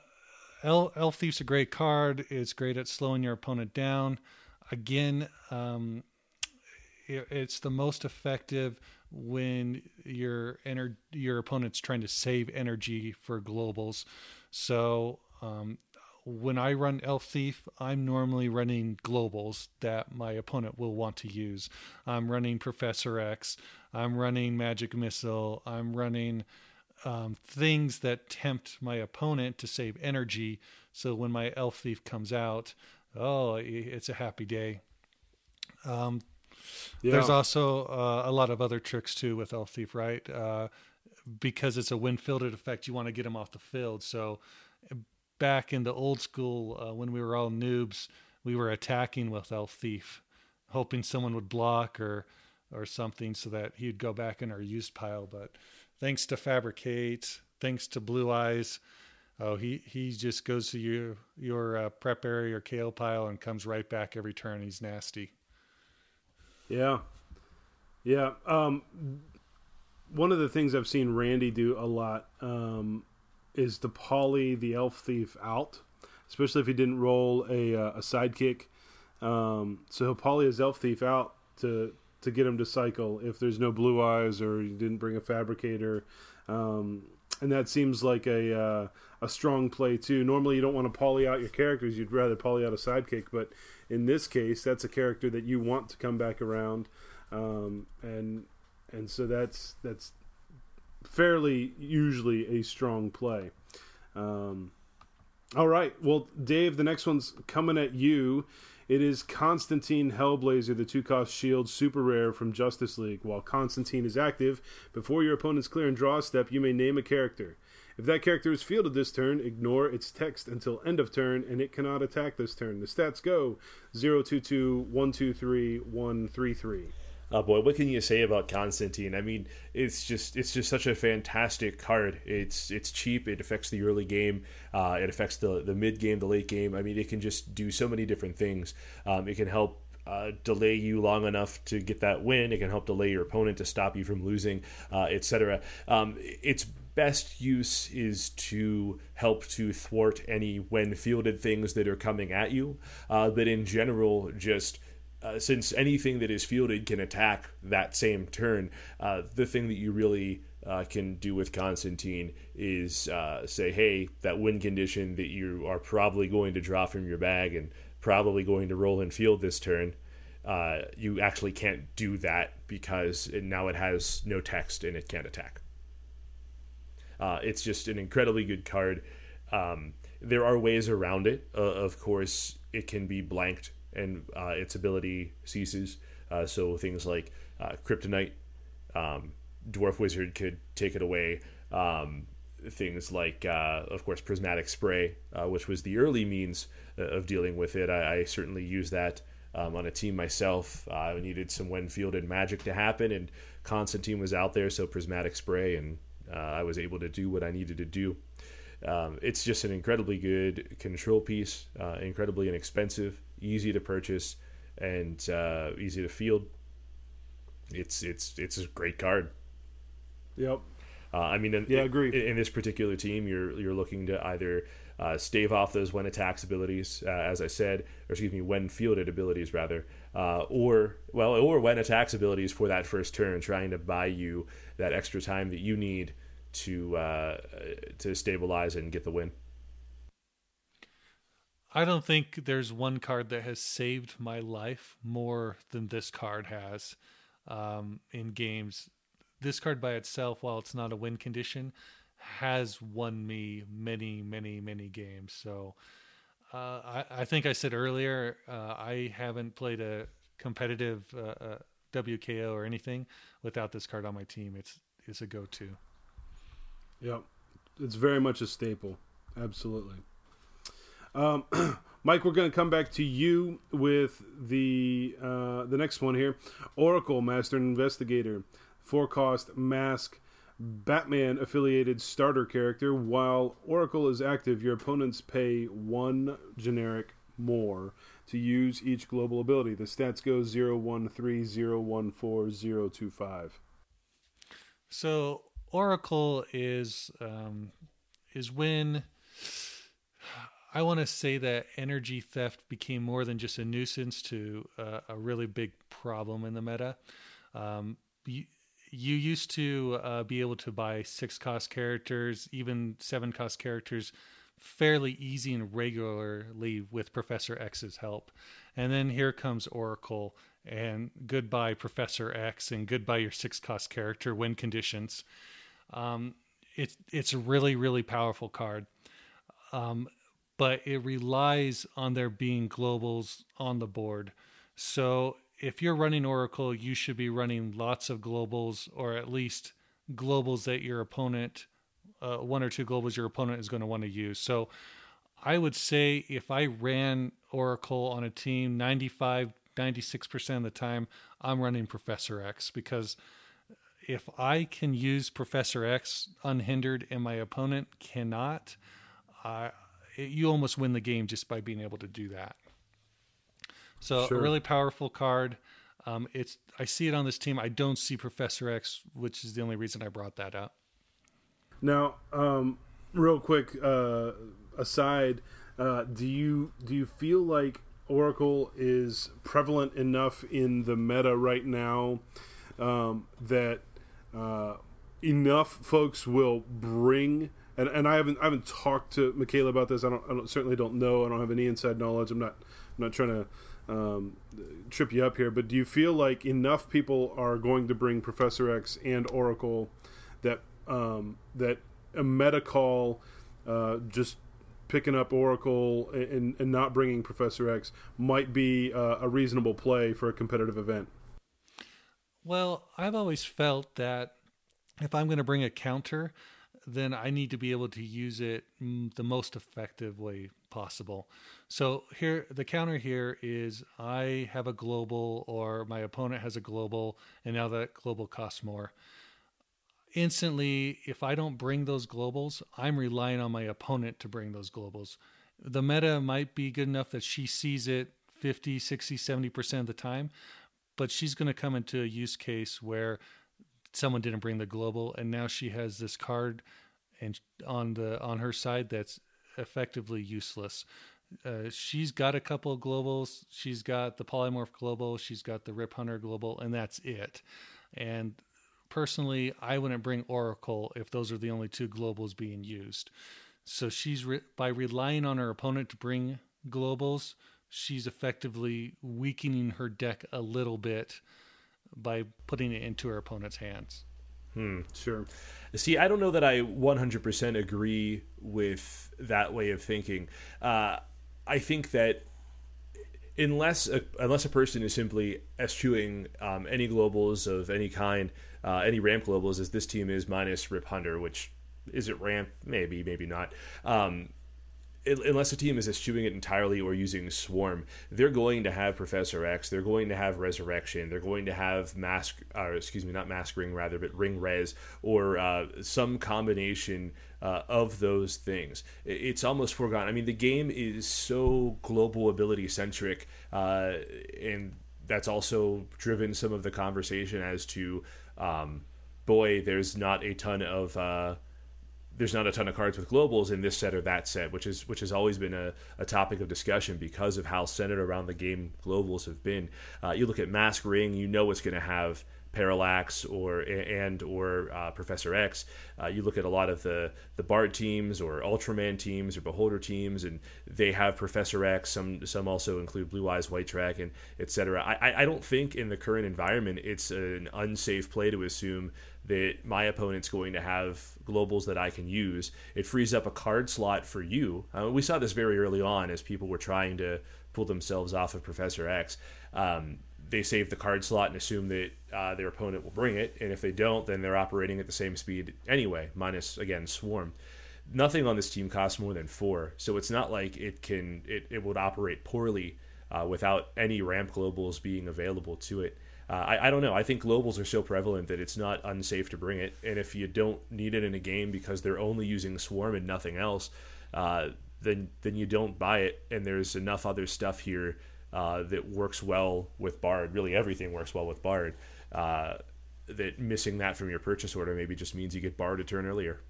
El- Elf Thief's a great card. It's great at slowing your opponent down. Again, um, it, it's the most effective when your ener- your opponent's trying to save energy for globals. So um, when I run Elf Thief, I'm normally running globals that my opponent will want to use. I'm running Professor X. I'm running Magic Missile. I'm running um, things that tempt my opponent to save energy. So when my Elf Thief comes out, oh, it's a happy day. Um, yeah. There's also uh, a lot of other tricks too with Elf Thief, right? Uh, because it's a when fielded effect, you want to get him off the field. So back in the old school uh, when we were all noobs, we were attacking with Elf Thief, hoping someone would block or or something so that he'd go back in our used pile. But thanks to Fabricate, thanks to Blue Eyes, oh he he just goes to your your uh, prep area or KO pile and comes right back every turn. He's nasty. Yeah, yeah. Um, one of the things I've seen Randy do a lot um, is to poly the elf thief out, especially if he didn't roll a, uh, a sidekick. Um, so he'll poly his elf thief out to to get him to cycle if there's no blue eyes or you didn't bring a fabricator. Um, and that seems like a uh, a strong play too. Normally, you don't want to poly out your characters; you'd rather poly out a sidekick. But in this case, that's a character that you want to come back around, um, and and so that's that's fairly usually a strong play. Um, all right. Well, Dave, the next one's coming at you. It is Constantine Hellblazer, the two cost shield, super rare from Justice League. While Constantine is active, before your opponent's clear and draw step, you may name a character. If that character is fielded this turn, ignore its text until end of turn, and it cannot attack this turn. The stats go 022, 123, 133. Oh boy, what can you say about Constantine? I mean, it's just it's just such a fantastic card. It's it's cheap. It affects the early game. Uh, it affects the the mid game, the late game. I mean, it can just do so many different things. Um, it can help uh, delay you long enough to get that win. It can help delay your opponent to stop you from losing, uh, etc. Um, it's best use is to help to thwart any when fielded things that are coming at you. Uh, but in general, just uh, since anything that is fielded can attack that same turn, uh, the thing that you really uh, can do with Constantine is uh, say, hey, that win condition that you are probably going to draw from your bag and probably going to roll and field this turn. Uh, you actually can't do that because it, now it has no text and it can't attack. It's just an incredibly good card. Um, there are ways around it. Of course, it can be blanked and uh, its ability ceases. Uh, so things like uh, Kryptonite, um, Dwarf Wizard could take it away. Um, things like, uh, of course, Prismatic Spray, which was the early means of dealing with it. I, I certainly use that um, on a team myself. I needed some when fielded magic to happen, and Constantine was out there, so Prismatic Spray and uh, I was able to do what I needed to do. Um, it's just an incredibly good control piece, uh, incredibly inexpensive, easy to purchase, and uh, easy to field. It's it's it's a great card. Yep. Uh, I mean, in, yeah, agree. In, in, this particular team, you're you're looking to either uh, stave off those when attacks abilities, uh, as I said, or excuse me, when fielded abilities rather, uh, or well, or when attacks abilities for that first turn, trying to buy you that extra time that you need to uh, to stabilize and get the win. I don't think there's one card that has saved my life more than this card has um, in games. This card by itself, while it's not a win condition, has won me many, many, many games. So uh, I, I, think I said earlier uh, I haven't played a competitive uh, uh WKO or anything without this card on my team. It's it's a go-to. Yep, it's very much a staple. Absolutely. Um, Mike, we're going to come back to you with the uh, the next one here. Oracle Master Investigator, four cost mask Batman affiliated starter character. While Oracle is active, your opponents pay one generic more to use each global ability. The stats go 013, 014, 025. So Oracle is um, is when I want to say that energy theft became more than just a nuisance to uh, a really big problem in the meta. Um, you, you used to uh, be able to buy six cost characters, even seven cost characters, fairly easy and regularly with Professor X's help. And then here comes Oracle, and goodbye Professor X, and goodbye your six cost character win conditions. Um, it's it's a really really powerful card, um, but it relies on there being globals on the board. So if you're running Oracle, you should be running lots of globals, or at least globals that your opponent, uh, one or two globals your opponent is going to want to use. So I would say if I ran Oracle on a team 95, 96% of the time, I'm running Professor X because if I can use Professor X unhindered and my opponent cannot, uh, you almost win the game just by being able to do that. So sure. a really powerful card. Um, it's I see it on this team. I don't see Professor X, which is the only reason I brought that up. Now, um, real quick uh, aside, uh, do you do you feel like Oracle is prevalent enough in the meta right now um, that uh, enough folks will bring? And, and I haven't I haven't talked to Michaela about this. I don't, I don't certainly don't know. I don't have any inside knowledge. I'm not I'm not trying to um, trip you up here, but do you feel like enough people are going to bring Professor X and Oracle that um, that a meta call uh, just picking up Oracle and, and not bringing Professor X might be uh, a reasonable play for a competitive event? Well, I've always felt that if I'm going to bring a counter, then I need to be able to use it the most effective way possible. So here, the counter here is I have a global or my opponent has a global, and now that global costs more. Instantly, if I don't bring those globals, I'm relying on my opponent to bring those globals. The meta might be good enough that she sees it 50, 60, 70% of the time, but she's going to come into a use case where someone didn't bring the global, and now she has this card and on the on her side that's effectively useless. Uh, she's got a couple of globals. She's got the polymorph global. She's got the Rip Hunter global, and that's it. And personally, I wouldn't bring Oracle if those are the only two globals being used. So she's re- by relying on her opponent to bring globals, she's effectively weakening her deck a little bit by putting it into her opponent's hands. Hmm. Sure. See, I don't know that I 100% agree with that way of thinking. Uh, I think that unless a, unless a person is simply eschewing um, any globals of any kind, uh, any ramp globals, as this team is minus Rip Hunter, which is it ramp? Maybe, maybe not. Um, unless a team is eschewing it entirely or using swarm they're going to have professor x they're going to have resurrection they're going to have mask or excuse me not mask ring rather but ring res or uh, some combination uh, of those things. It's almost forgotten. I mean the game is so global ability centric uh, and that's also driven some of the conversation as to um, boy there's not a ton of uh, there's not a ton of cards with globals in this set or that set, which is which has always been a, a topic of discussion because of how centered around the game globals have been. Uh, you look at Mask Ring, you know it's going to have Parallax or and or uh, Professor X. Uh, you look at a lot of the the Bard teams or Ultraman teams or Beholder teams, and they have Professor X. Some some also include Blue Eyes White Dragon, etc. I I don't think in the current environment it's an unsafe play to assume that my opponent's going to have globals that I can use. It frees up a card slot for you. Uh, we saw this very early on as people were trying to pull themselves off of Professor X. Um, they save the card slot and assume that uh, their opponent will bring it, and if they don't, then they're operating at the same speed anyway, minus again swarm. Nothing on this team costs more than four, so it's not like it can it, it would operate poorly uh, without any ramp globals being available to it uh, I, I don't know. I think globals are so prevalent that it's not unsafe to bring it. And if you don't need it in a game because they're only using Swarm and nothing else, uh, then then you don't buy it. And there's enough other stuff here uh, that works well with Bard. Really, everything works well with Bard. Uh, that missing that from your purchase order maybe just means you get Bard a turn earlier.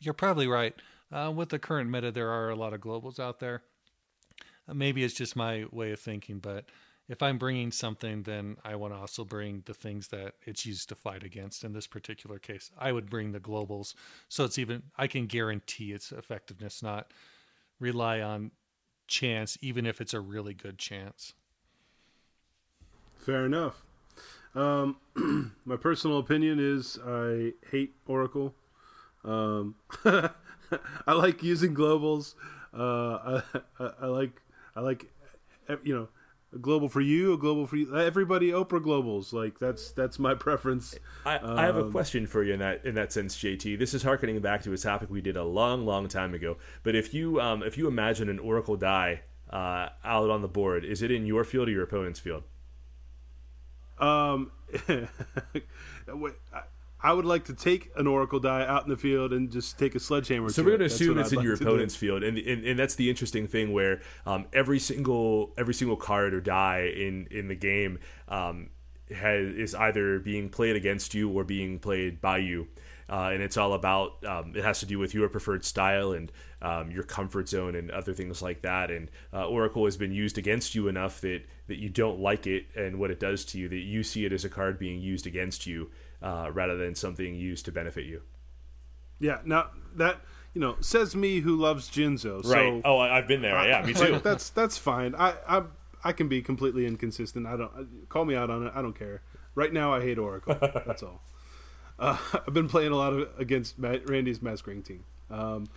You're probably right. Uh, with the current meta, there are a lot of globals out there. Maybe it's just my way of thinking, but if I'm bringing something, then I want to also bring the things that it's used to fight against. In this particular case, I would bring the globals, so it's even I can guarantee its effectiveness, not rely on chance, even if it's a really good chance. Fair enough. Um, my personal opinion is I hate Oracle. Um, I like using globals. Uh, I, I, I like I like you know a global for you, a global for you. Everybody, Oprah globals. Like that's that's my preference. I, um, I have a um, question for you in that in that sense, JT. This is harkening back to a topic we did a long, long time ago. But if you um, if you imagine an Oracle die uh, out on the board, is it in your field or your opponent's field? Um, I would like to take an Oracle die out in the field and just take a sledgehammer. So we're going to assume it's in like your opponent's field, and, and and that's the interesting thing where um, every single every single card or die in in the game um, has is either being played against you or being played by you. Uh, and it's all about um, it has to do with your preferred style and um, your comfort zone and other things like that. And uh, Oracle has been used against you enough that that you don't like it and what it does to you that you see it as a card being used against you uh, rather than something used to benefit you. Yeah, now that you know says me who loves Jinzo. So, right. Oh, I've been there. I, yeah, me too. Like, that's that's fine. I, I I can be completely inconsistent. I don't call me out on it. I don't care. Right now, I hate Oracle. that's all. Uh, I've been playing a lot of against Matt, Randy's Mask team. Um,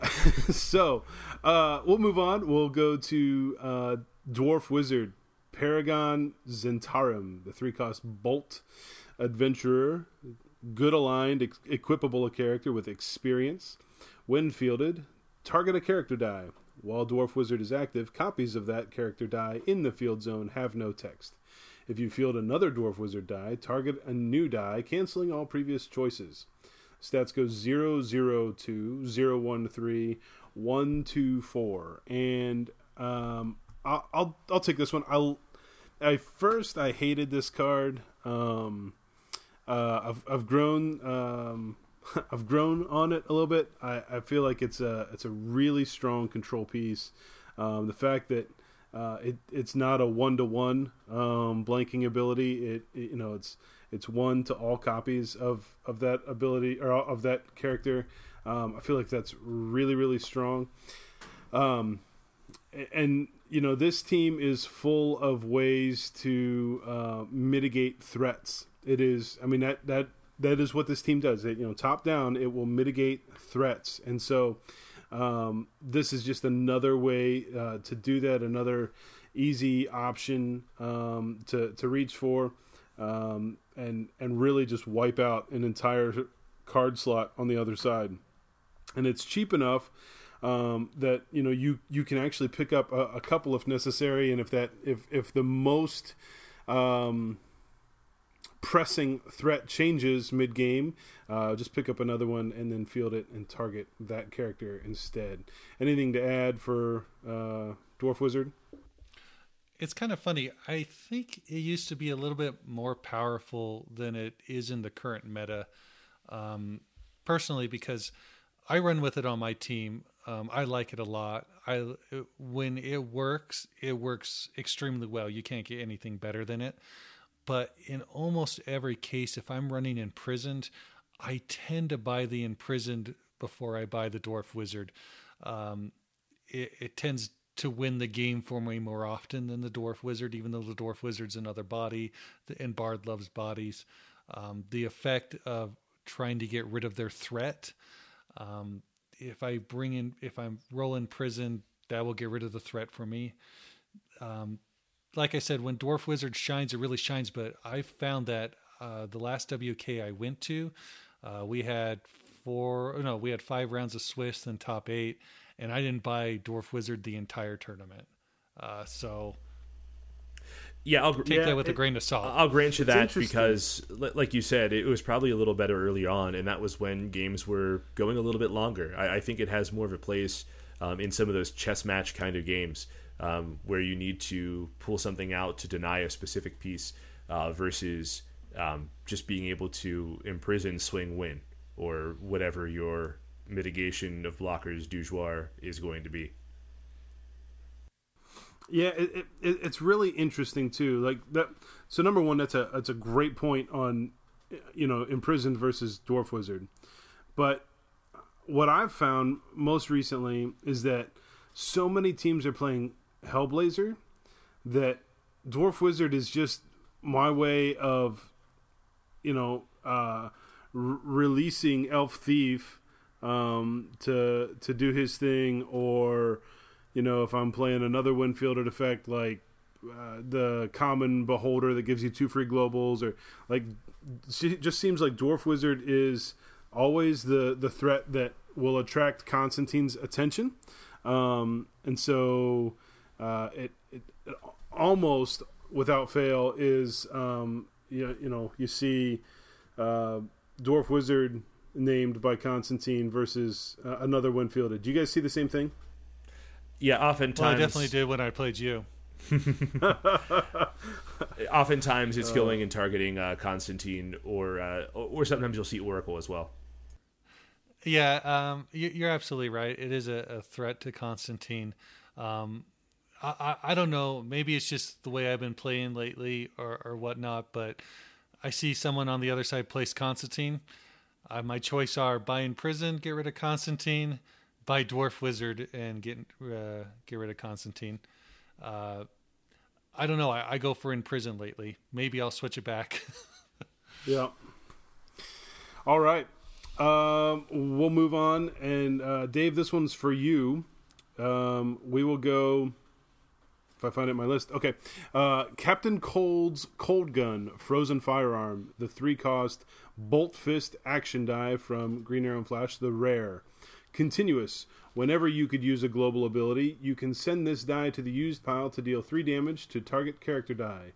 so uh, we'll move on. We'll go to uh, Dwarf Wizard Paragon Zentarum, the three cost bolt adventurer, good aligned, ex- equipable a character with experience. When fielded, target a character die. While Dwarf Wizard is active, copies of that character die in the field zone have no text. If you field another Dwarf Wizard die, target a new die, canceling all previous choices. Stats go 0, 0, 2, 0, 1, 3, 1, 2, 4. And um, I'll, I'll, I'll take this one. I'll, I first I hated this card. Um, uh, I've I've grown um, I've grown on it a little bit. I, I feel like it's a it's a really strong control piece. Um, the fact that uh, it it's not a one to one blanking ability. It, it, you know it's it's one to all copies of of that ability or of that character. Um, I feel like that's really really strong. Um, and you know this team is full of ways to uh, mitigate threats. It is, I mean that that that is what this team does. It, you know, top down, it will mitigate threats, and so um, this is just another way uh, to do that. Another easy option um, to to reach for, um, and and really just wipe out an entire card slot on the other side. And it's cheap enough um, that you know you you can actually pick up a, a, couple if necessary, and if that if if the most um, pressing threat changes mid game, uh, just pick up another one and then field it and target that character instead. Anything to add for uh, Dwarf Wizard? It's kind of funny. I think it used to be a little bit more powerful than it is in the current meta. Um, personally, because I run with it on my team. Um, I like it a lot. I when it works, it works extremely well. You can't get anything better than it. But in almost every case, if I'm running imprisoned, I tend to buy the imprisoned before I buy the dwarf wizard. Um, it, it tends to win the game for me more often than the Dwarf Wizard, even though the Dwarf Wizard's another body, and Bard loves bodies. Um, the effect of trying to get rid of their threat. Um, if I bring in, if I'm rolling prison, that will get rid of the threat for me. Um, like I said, when Dwarf Wizard shines, it really shines. But I found that uh, the last WK I went to, uh, we had four, no, we had five rounds of Swiss, then top eight, and I didn't buy Dwarf Wizard the entire tournament. Uh, so yeah, I'll take yeah, that with it, a grain of salt. I'll grant you that because, like you said, it was probably a little better early on, and that was when games were going a little bit longer. I, I think it has more of a place um, in some of those chess match kind of games um, where you need to pull something out to deny a specific piece uh, versus um, just being able to imprison, swing, win, or whatever your mitigation of blockers du jour is going to be. Yeah, it, it, it's really interesting too. Like that. So number one, that's a that's a great point on, you know, imprisoned versus dwarf wizard. But what I've found most recently is that so many teams are playing Hellblazer that dwarf wizard is just my way of, you know, uh, releasing elf thief um, to to do his thing, or you know, if I'm playing another when fielded effect like uh, the common beholder that gives you two free globals, or like just seems like Dwarf Wizard is always the the threat that will attract Constantine's attention, um, and so uh, it, it, it almost without fail is um, you, you know you see uh, Dwarf Wizard named by Constantine versus uh, another when fielded. Do you guys see the same thing? Yeah, oftentimes. Well, I definitely did when I played you. oftentimes, it's going and targeting uh, Constantine, or uh, or sometimes you'll see Oracle as well. Yeah, um, you're absolutely right. It is a, a threat to Constantine. Um, I, I, don't know. Maybe it's just the way I've been playing lately, or, or whatnot. But I see someone on the other side place Constantine uh, my choice are buy in prison, get rid of Constantine, buy dwarf wizard, and get uh, get rid of Constantine. Uh, I don't know. I, I, go for in prison lately. Maybe I'll switch it back. yeah. All right. Um, we'll move on, and uh, Dave, this one's for you. Um, we will go if I find it in my list. Okay. Uh, Captain Cold's Cold Gun, Frozen Firearm, the three cost Bolt Fist action die from Green Arrow and Flash, the rare. Continuous. Whenever you could use a global ability, you can send this die to the used pile to deal 3 damage to target character die.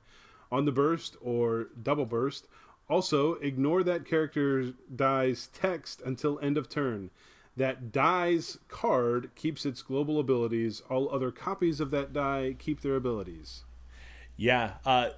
On the burst or double burst, also ignore that character die's text until end of turn. That die's card keeps its global abilities. All other copies of that die keep their abilities. Yeah, uh,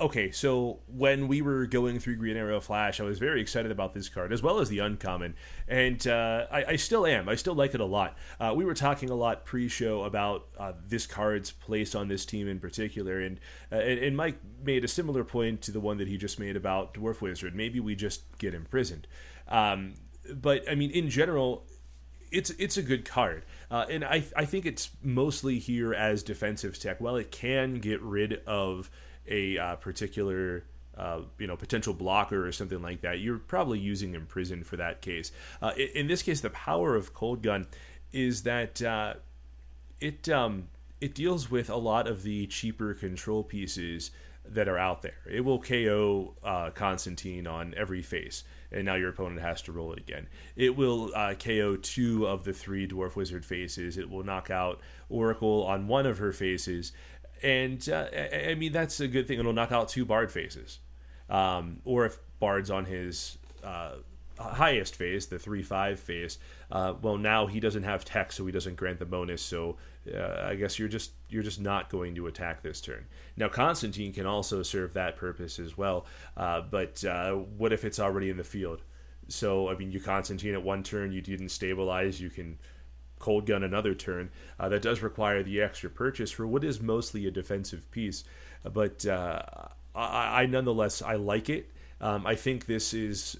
okay, so when we were going through Green Arrow Flash, I was very excited about this card as well as the uncommon, and uh, I, I, still am. I still like it a lot. Uh, we were talking a lot pre-show about uh, this card's place on this team in particular, and, uh, and, and Mike made a similar point to the one that he just made about Dwarf Wizard. Maybe we just get imprisoned, um, but I mean, in general, it's it's a good card, uh, and I I think it's mostly here as defensive tech. While it can get rid of a uh, particular uh, you know potential blocker or something like that, you're probably using imprison for that case. Uh, in, in, this case, the power of cold gun is that uh, it um, it deals with a lot of the cheaper control pieces that are out there. It will KO uh, Constantine on every face, and now your opponent has to roll it again. It will uh, KO two of the three Dwarf Wizard faces. It will knock out Oracle on one of her faces, and uh, I mean that's a good thing. It'll knock out two Bard faces, um, or if Bard's on his uh, highest phase, the three five phase. Uh, well, now he doesn't have tech, so he doesn't grant the bonus. So uh, I guess you're just you're just not going to attack this turn. Now Constantine can also serve that purpose as well. Uh, but uh, what if it's already in the field? So I mean, you Constantine at one turn, you didn't stabilize. You can cold gun another turn. Uh, that does require the extra purchase for what is mostly a defensive piece, but uh, I, I, nonetheless I like it. Um, I think this is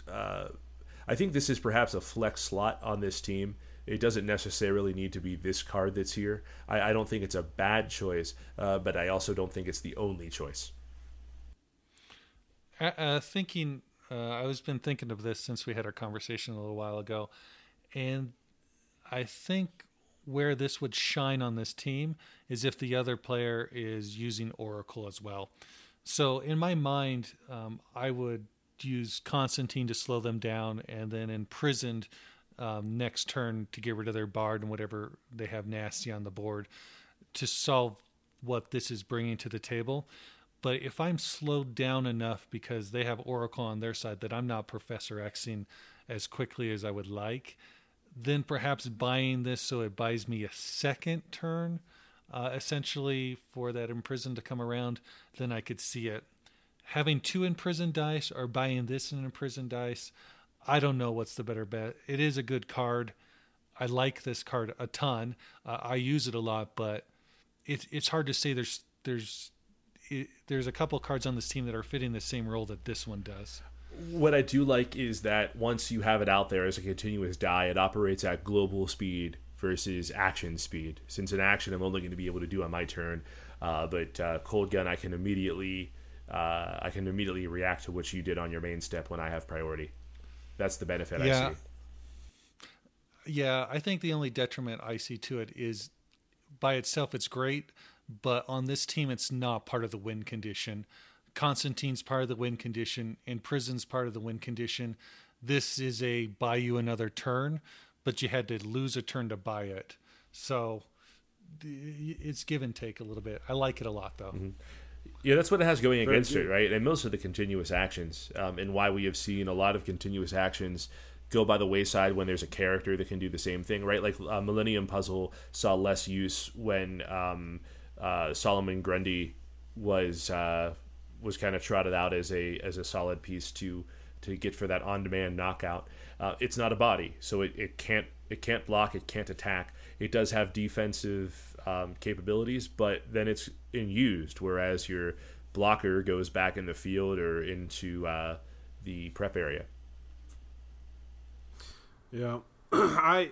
I think this is perhaps a flex slot on this team. It doesn't necessarily need to be this card that's here. I, I don't think it's a bad choice, uh, but I also don't think it's the only choice. Uh, uh, thinking, I was been thinking of this since we had our conversation a little while ago, and I think where this would shine on this team is if the other player is using Oracle as well. So in my mind, um, I would use Constantine to slow them down, and then imprisoned um, next turn to get rid of their bard and whatever they have nasty on the board to solve what this is bringing to the table. But if I'm slowed down enough because they have Oracle on their side that I'm not Professor Xing as quickly as I would like, then perhaps buying this so it buys me a second turn, uh, essentially for that imprison to come around, then I could see it. Having two imprisoned dice or buying this in imprisoned dice, I don't know what's the better bet. It is a good card. I like this card a ton. Uh, I use it a lot, but it's it's hard to say. There's there's it, there's a couple cards on this team that are fitting the same role that this one does what I do like is that once you have it out there as a continuous die, it operates at global speed versus action speed. Since an action, I'm only going to be able to do on my turn, uh, but uh, cold gun, I can immediately uh, I can immediately react to what you did on your main step when I have priority. That's the benefit yeah. I see. Yeah, I think the only detriment I see to it is by itself it's great, but on this team it's not part of the win condition. Constantine's part of the win condition, Imprison's part of the win condition. This is a buy you another turn, but you had to lose a turn to buy it. So it's give and take a little bit. I like it a lot though. Mm-hmm. Yeah, that's what it has going against it, right? And most of the continuous actions, um, and why we have seen a lot of continuous actions go by the wayside when there's a character that can do the same thing, right? Like uh, Millennium Puzzle saw less use when um, uh, Solomon Grundy was uh, was kind of trotted out as a as a solid piece to to get for that on demand knockout. Uh, it's not a body, so it, it can't it can't block, it can't attack. It does have defensive um, capabilities, but then it's in used. Whereas your blocker goes back in the field or into uh, the prep area. Yeah, I,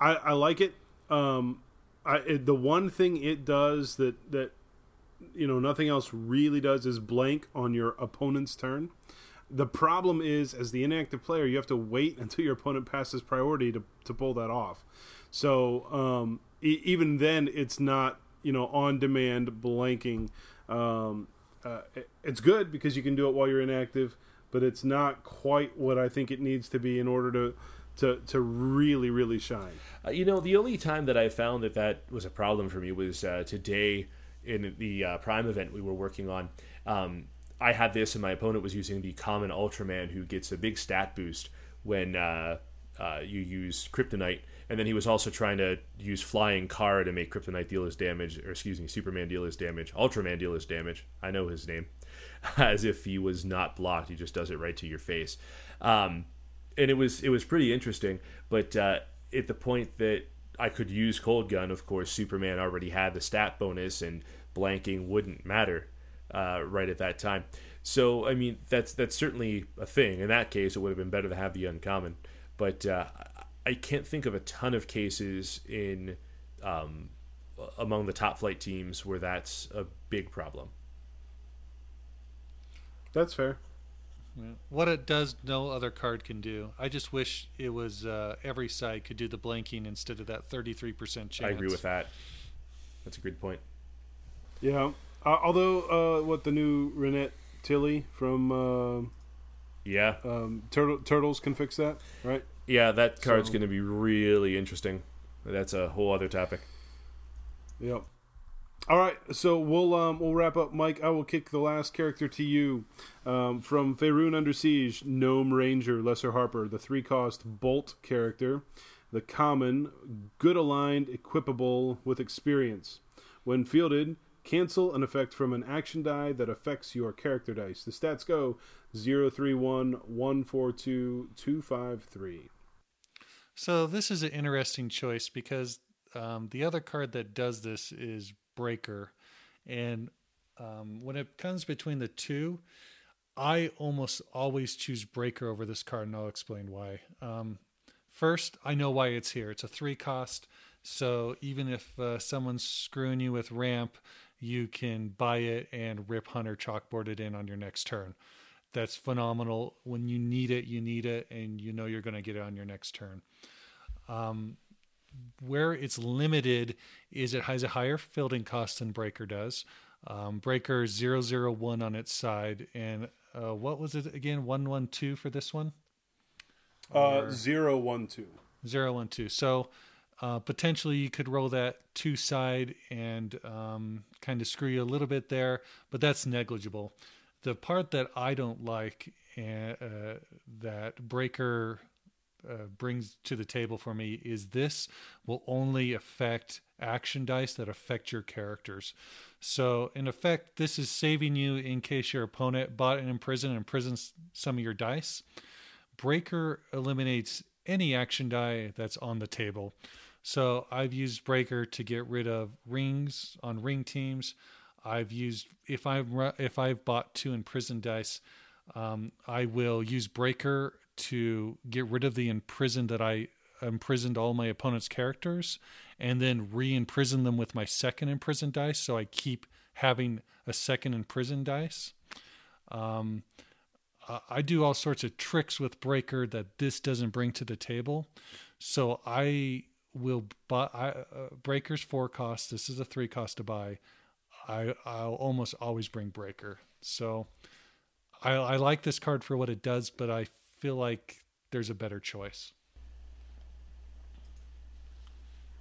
I, I like it. Um, I it, the one thing it does that that you know nothing else really does is blank on your opponent's turn. The problem is, as the inactive player, you have to wait until your opponent passes priority to, to pull that off. So um, e- even then, it's not you know on demand blanking. Um, uh, it's good because you can do it while you're inactive, but it's not quite what I think it needs to be in order to to to really really shine. Uh, you know, the only time that I found that that was a problem for me was uh, today in the uh, Prime event we were working on. Um, I had this, and my opponent was using the common Ultraman, who gets a big stat boost when uh, uh, you use Kryptonite. And then he was also trying to use Flying Car to make Kryptonite deal his damage, or excuse me, Superman deal his damage, Ultraman deal his damage. I know his name. as if he was not blocked. He just does it right to your face. Um, and it was it was pretty interesting. But uh, at the point that I could use cold gun, of course, Superman already had the stat bonus, and blanking wouldn't matter uh, right at that time. So I mean, that's that's certainly a thing. In that case, it would have been better to have the uncommon. But uh, I can't think of a ton of cases in um, among the top flight teams where that's a big problem. That's fair. What it does, no other card can do. I just wish it was uh, every side could do the blanking instead of that thirty-three percent chance. I agree with that. That's a good point. Yeah. Uh, although, uh, what the new Renet Tilley from uh, yeah um, Turtle, Turtles can fix that, right? Yeah, that card's So- going to be really interesting. That's a whole other topic. Yep. All right, so we'll um, we'll wrap up, Mike. I will kick the last character to you um, from Faerun Under Siege, Gnome Ranger, Lesser Harper, the three cost Bolt character, the common, good aligned, equipable with experience. When fielded, cancel an effect from an action die that affects your character dice. The stats go 031 142 253. So this is an interesting choice because um, the other card that does this is Breaker, and um, when it comes between the two, I almost always choose Breaker over this card, and I'll explain why. Um, first, I know why it's here. It's a three cost, so even if uh, someone's screwing you with ramp, you can buy it and rip Hunter chalkboard it in on your next turn. That's phenomenal. When you need it, you need it, and you know you're going to get it on your next turn. Um, where it's limited is it has a higher fielding cost than Breaker does. Um, Breaker 001 on its side, and uh, what was it again? 112 for this one? Uh, 012. Zero one two. So uh, potentially you could roll that two side and um, kind of screw you a little bit there, but that's negligible. The part that I don't like uh, uh, that Breaker uh, brings to the table for me is this will only affect action dice that affect your characters. So in effect, this is saving you in case your opponent bought and imprisons some of your dice. Breaker eliminates any action die that's on the table. So I've used Breaker to get rid of rings on ring teams. I've used if I've if I've bought two imprisoned dice, um, I will use Breaker to get rid of the imprison that I imprisoned all my opponent's characters, and then re-imprison them with my second imprisoned dice. So I keep having a second imprisoned dice. Um, I do all sorts of tricks with Breaker that this doesn't bring to the table. So I will buy I, uh, Breaker's four cost. This is a three cost to buy. I I'll almost always bring Breaker. So I I like this card for what it does, but I feel like there's a better choice.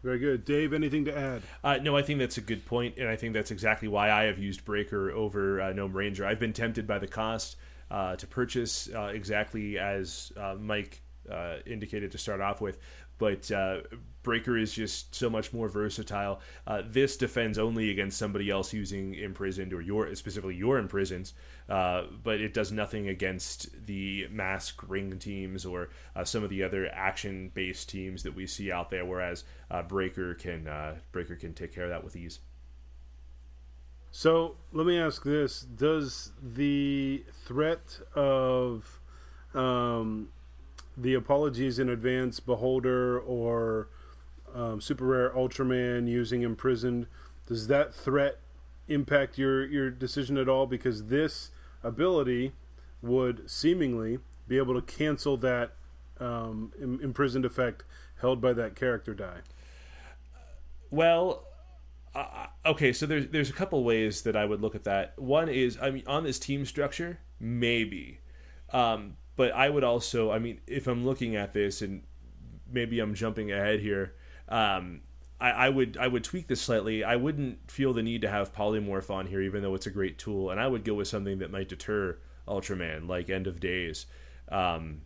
Very good. Dave, anything to add? Uh, no, I think that's a good point, and I think that's exactly why I have used Breaker over uh, Gnome Ranger. I've been tempted by the cost uh, to purchase uh, exactly as uh, Mike uh, indicated to start off with, but uh, Breaker is just so much more versatile. Uh, this defends only against somebody else using imprisoned or your specifically your imprisons, uh, but it does nothing against the mask ring teams or uh, some of the other action based teams that we see out there. Whereas uh, Breaker can Breaker can take care of that with ease. So let me ask this: Does the threat of um, the apologies in advance beholder or um, super rare Ultraman using imprisoned does that threat impact your your decision at all? Because this ability would seemingly be able to cancel that um, im- imprisoned effect held by that character die. Well, uh, okay, so there's there's a couple ways that I would look at that. One is, I mean, on this team structure, maybe, um, but I would also, I mean, if I'm looking at this and maybe I'm jumping ahead here, um, I, I would I would tweak this slightly. I wouldn't feel the need to have polymorph on here, even though it's a great tool, and I would go with something that might deter Ultraman, like End of Days, um,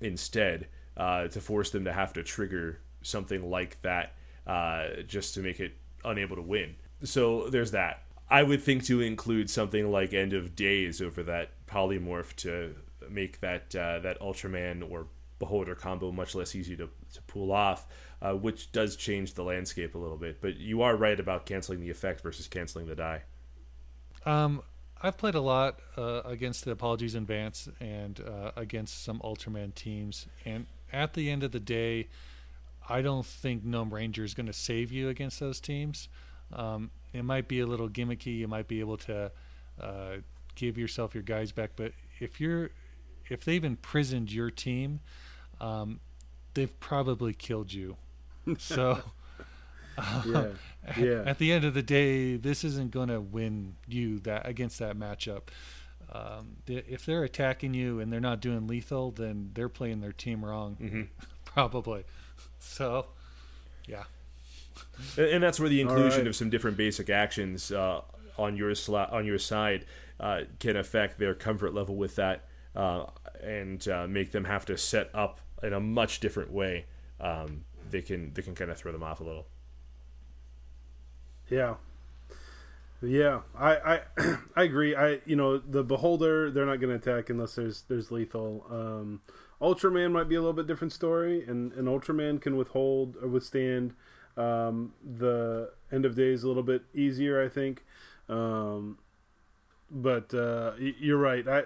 instead, uh, to force them to have to trigger something like that uh, just to make it unable to win. So there's that. I would think to include something like End of Days over that polymorph to make that uh, that Ultraman or Beholder combo much less easy to, to pull off, uh, which does change the landscape a little bit. But you are right about canceling the effect versus canceling the die. Um, I've played a lot uh, against the Apologies in Advance and uh, against some Ultraman teams, and at the end of the day, I don't think Gnome Ranger is going to save you against those teams. Um, it might be a little gimmicky. You might be able to uh, give yourself your guys back, but if you're if they've imprisoned your team, um, they've probably killed you. So. yeah, yeah. At the end of the day, this isn't going to win you that against that matchup. Um, if they're attacking you and they're not doing lethal, then they're playing their team wrong, mm-hmm. probably. So, yeah. And that's where the inclusion right. of some different basic actions uh, on your sla- on your side uh, can affect their comfort level with that uh, and uh, make them have to set up in a much different way. Um, they can they can kind of throw them off a little. Yeah. Yeah, I, I I agree. I you know the beholder they're not going to attack unless there's there's lethal. Um, Ultraman might be a little bit different story, and, and Ultraman can withhold or withstand um, the end of days a little bit easier, I think. Um, but uh, you're right. I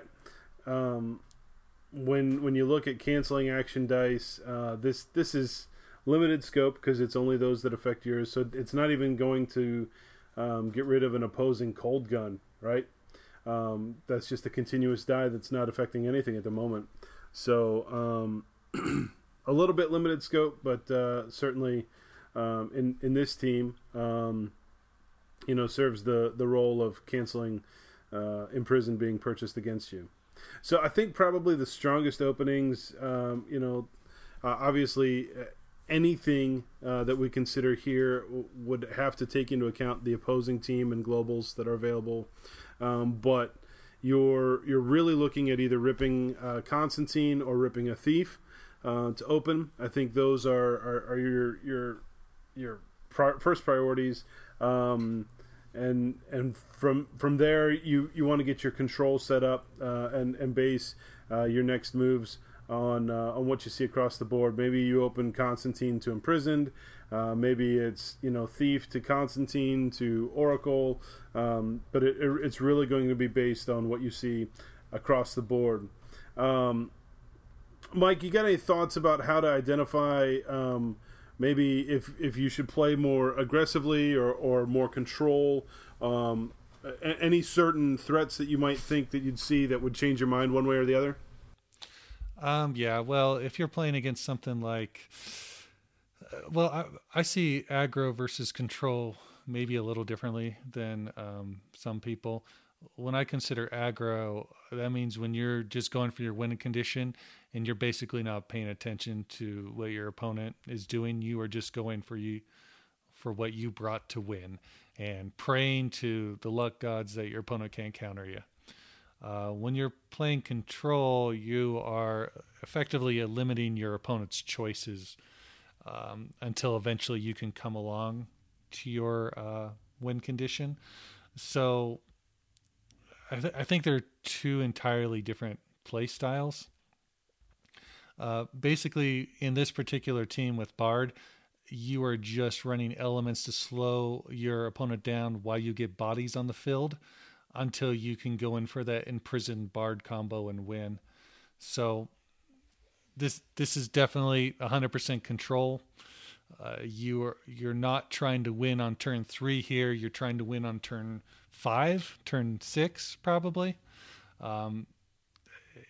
um, when when you look at canceling action dice, uh, this this is limited scope because it's only those that affect yours. So it's not even going to um, get rid of an opposing cold gun, right? Um, that's just a continuous die that's not affecting anything at the moment. So um, a little bit limited scope, but uh, certainly um, in in this team, um, you know, serves the the role of canceling uh, imprison being purchased against you. So I think probably the strongest openings, um, you know, uh, obviously anything uh, that we consider here w- would have to take into account the opposing team and globals that are available. Um, but you're you're really looking at either ripping uh, Constantine or ripping a thief uh, to open. I think those are are, are your your your pri- first priorities. Um, and and from from there you you want to get your control set up uh, and and base uh, your next moves on uh, on what you see across the board. Maybe you open Constantine to imprisoned. Uh, maybe it's you know thief to Constantine to Oracle. Um, but it, it, it's really going to be based on what you see across the board. Um, Mike, you got any thoughts about how to identify um, maybe if if you should play more aggressively or or more control? Um, any certain threats that you might think that you'd see that would change your mind one way or the other? Um, yeah, well, if you're playing against something like, uh, well, I, I see aggro versus control maybe a little differently than um, some people. When I consider aggro, that means when you're just going for your winning condition and you're basically not paying attention to what your opponent is doing. You are just going for you for what you brought to win and praying to the luck gods that your opponent can't counter you. Uh, when you're playing control, you are effectively limiting your opponent's choices um, until eventually you can come along to your uh, win condition. So I, th- I, think they're two entirely different play styles. Uh, basically, in this particular team with Bard, you are just running elements to slow your opponent down while you get bodies on the field until you can go in for that imprisoned bard combo and win. So this this is definitely 100% control. Uh, you are you're not trying to win on turn three here. You're trying to win on turn five, turn six, probably. Um,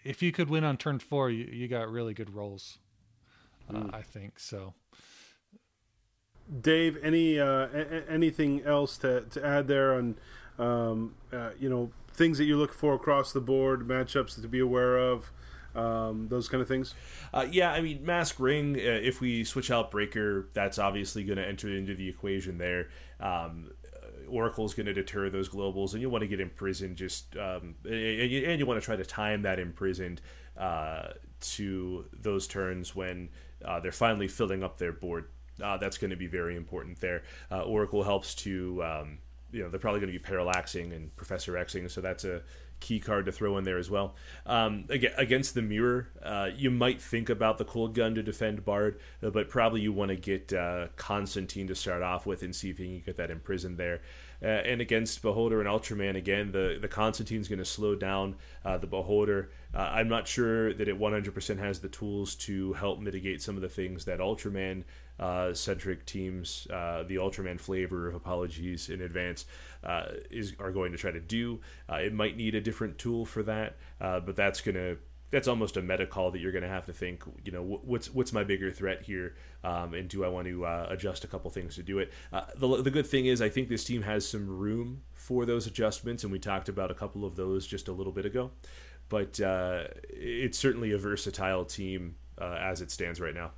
if you could win on turn four, you, you got really good rolls. Uh, mm. I think so. Dave, any uh, a- anything else to, to add there on um, uh, you know, things that you look for across the board, matchups to be aware of, um, those kind of things. Uh, yeah, I mean, Mask Ring. Uh, if we switch out Breaker, that's obviously going to enter into the equation there. Um, Oracle is going to deter those globals, and you want to get imprisoned. Just um, and, you, and, you, want to try to time that imprisoned uh, to those turns when uh, they're finally filling up their board. Uh, that's going to be very important there. Uh, Oracle helps to um, you know they're probably going to be parallaxing and Professor Xing, so that's a key card to throw in there as well. Um, against the mirror, uh, you might think about the cold gun to defend Bard, uh, but probably you want to get uh, Constantine to start off with and see if you can get that imprisoned there. Uh, and against Beholder and Ultraman, again, the, the Constantine's going to slow down uh, the Beholder. Uh, I'm not sure that it 100% has the tools to help mitigate some of the things that Ultraman uh, centric teams, uh, the Ultraman flavor of apologies in advance, uh, is are going to try to do. Uh, it might need a different tool for that, uh, but that's to that's almost a meta call that you're going to have to think. You know, what's what's my bigger threat here, um, and do I want to uh, adjust a couple things to do it? the the good thing is, I think this team has some room for those adjustments, and we talked about a couple of those just a little bit ago. But it's certainly a versatile team as it stands right now.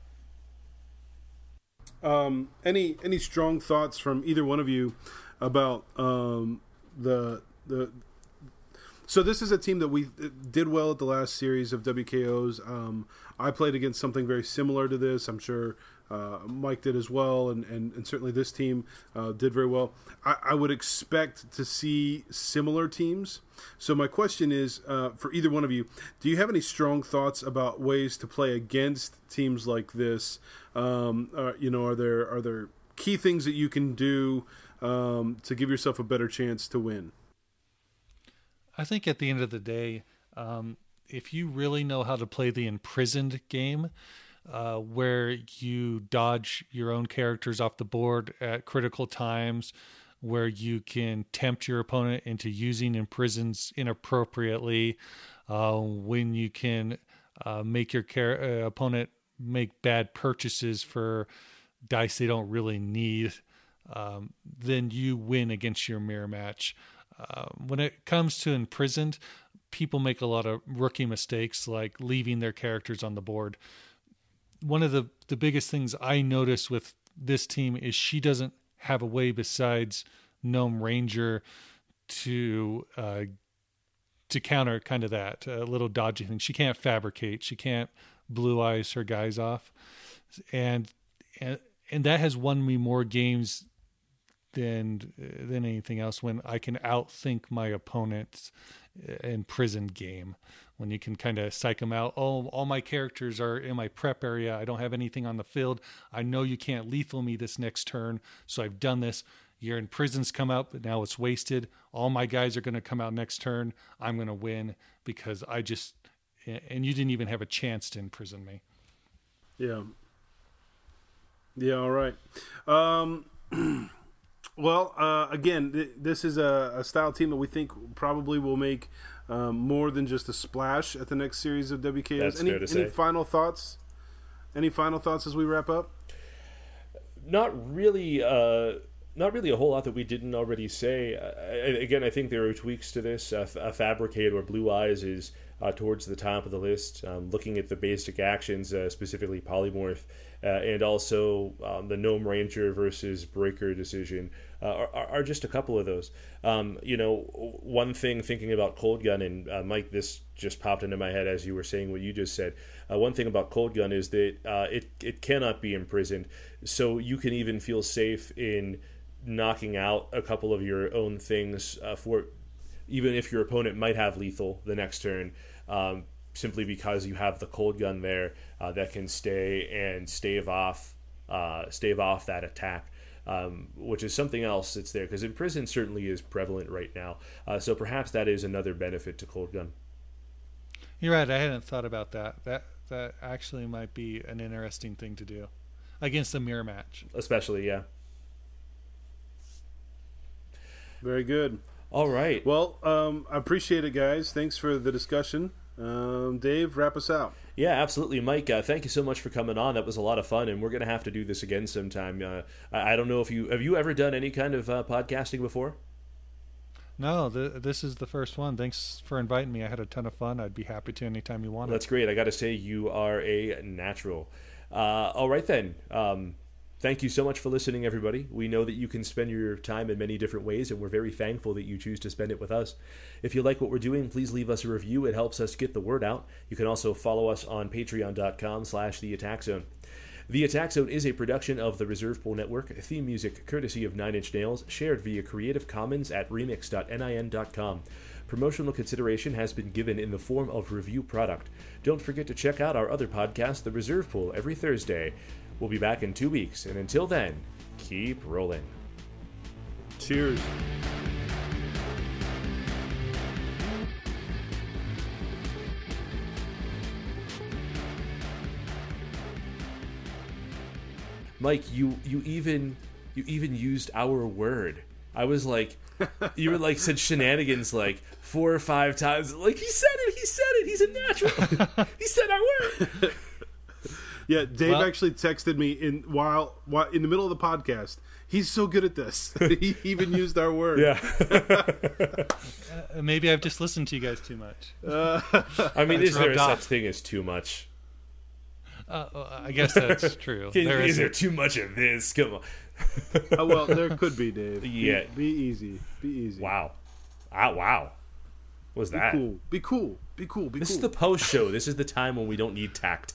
Um, any any strong thoughts from either one of you about um, the the? So this is a team that we did well at the last series of WKOs. Um, I played against something very similar to this. I'm sure uh, Mike did as well, and, and, and certainly this team uh, did very well. I, I, would expect to see similar teams. So, my question is uh, for either one of you do you have any strong thoughts about ways to play against teams like this? Um, uh, you know, are there, are there key things that you can do um, to give yourself a better chance to win? I think at the end of the day, um, if you really know how to play the imprisoned game, uh, where you dodge your own characters off the board at critical times, where you can tempt your opponent into using imprisons inappropriately, uh, when you can uh, make your car- uh, opponent make bad purchases for dice they don't really need, um, then you win against your mirror match. Uh, when it comes to imprisoned, people make a lot of rookie mistakes like leaving their characters on the board one of the the biggest things I notice with this team is she doesn't have a way besides Gnome Ranger to uh, to counter kind of that a little dodgy thing. She can't fabricate. She can't blue eyes her guys off, and and and that has won me more games than than anything else when I can outthink my opponent's imprison game when you can kind of psych them out. Oh, all my characters are in my prep area. I don't have anything on the field. I know you can't lethal me this next turn, so I've done this. Your imprisons come out, but now it's wasted. All my guys are going to come out next turn. I'm going to win because I just and you didn't even have a chance to imprison me. Yeah. Yeah. All right. Um, well, uh, again, th- this is a, a, style team that we think probably will make um, more than just a splash at the next series of WKOs. That's any, fair to any final thoughts? Any final thoughts as we wrap up? Not really. Uh, not really a whole lot that we didn't already say. Uh, again, I think there are tweaks to this. Uh, a fabricate or blue eyes is uh, towards the top of the list. Um, looking at the basic actions, uh, specifically polymorph, uh, and also um, the gnome ranger versus breaker decision uh, are, are, just a couple of those. Um, you know, one thing thinking about cold gun and uh, Mike, this just popped into my head as you were saying what you just said. Uh, one thing about cold gun is that uh, it it cannot be imprisoned, so you can even feel safe in knocking out a couple of your own things uh, for even if your opponent might have lethal the next turn. Um, simply because you have the cold gun there uh, that can stay and stave off stave off that attack um, which is something else that's there because imprison certainly is prevalent right now. Uh, so perhaps that is another benefit to Cold Gun. You're right. I hadn't thought about that. That that actually might be an interesting thing to do against a mirror match, especially yeah. Very good. All right. Well, um, I appreciate it, guys. Thanks for the discussion. Um, Dave, wrap us out. Yeah, absolutely, Mike. Uh, thank you so much for coming on. That was a lot of fun, and we're gonna have to do this again sometime. Uh, I, I, don't know if you have you ever done any kind of uh, podcasting before. No, this is the first one. Thanks for inviting me. I had a ton of fun. I'd be happy to anytime you want. That's great. I got to say, you are a natural. Uh, all right then. Um, Thank you so much for listening, everybody. We know that you can spend your time in many different ways, and we're very thankful that you choose to spend it with us. If you like what we're doing, please leave us a review. It helps us get the word out. You can also follow us on patreon.com slash the attack zone. The Attack Zone is a production of the Reserve Pool Network. Theme music courtesy of Nine Inch Nails, shared via Creative Commons at remix.nin.com. Promotional consideration has been given in the form of review product. Don't forget to check out our other podcast, The Reserve Pool, every Thursday. We'll be back in two weeks, and until then, keep rolling. Cheers. Mike, you you even you even used our word. I was like, you were like said shenanigans like four or five times. Like he said it, he said it. He's a natural. he said our word. Yeah, Dave Well- actually texted me in while, while in the middle of the podcast. He's so good at this. he even used our word. Yeah. Uh, maybe I've just listened to you guys too much. I mean, It's is there a rubbed such thing as too much? Uh, uh, I guess that's true. Can- There is is there too much of this? Come on. Oh, well, there could be, Dave. Be- Yeah. Be, easy. Be easy. Wow. Ah, wow. What was that? Cool. Be cool. Be cool. Be This cool. is the post show. This is the time when we don't need tact.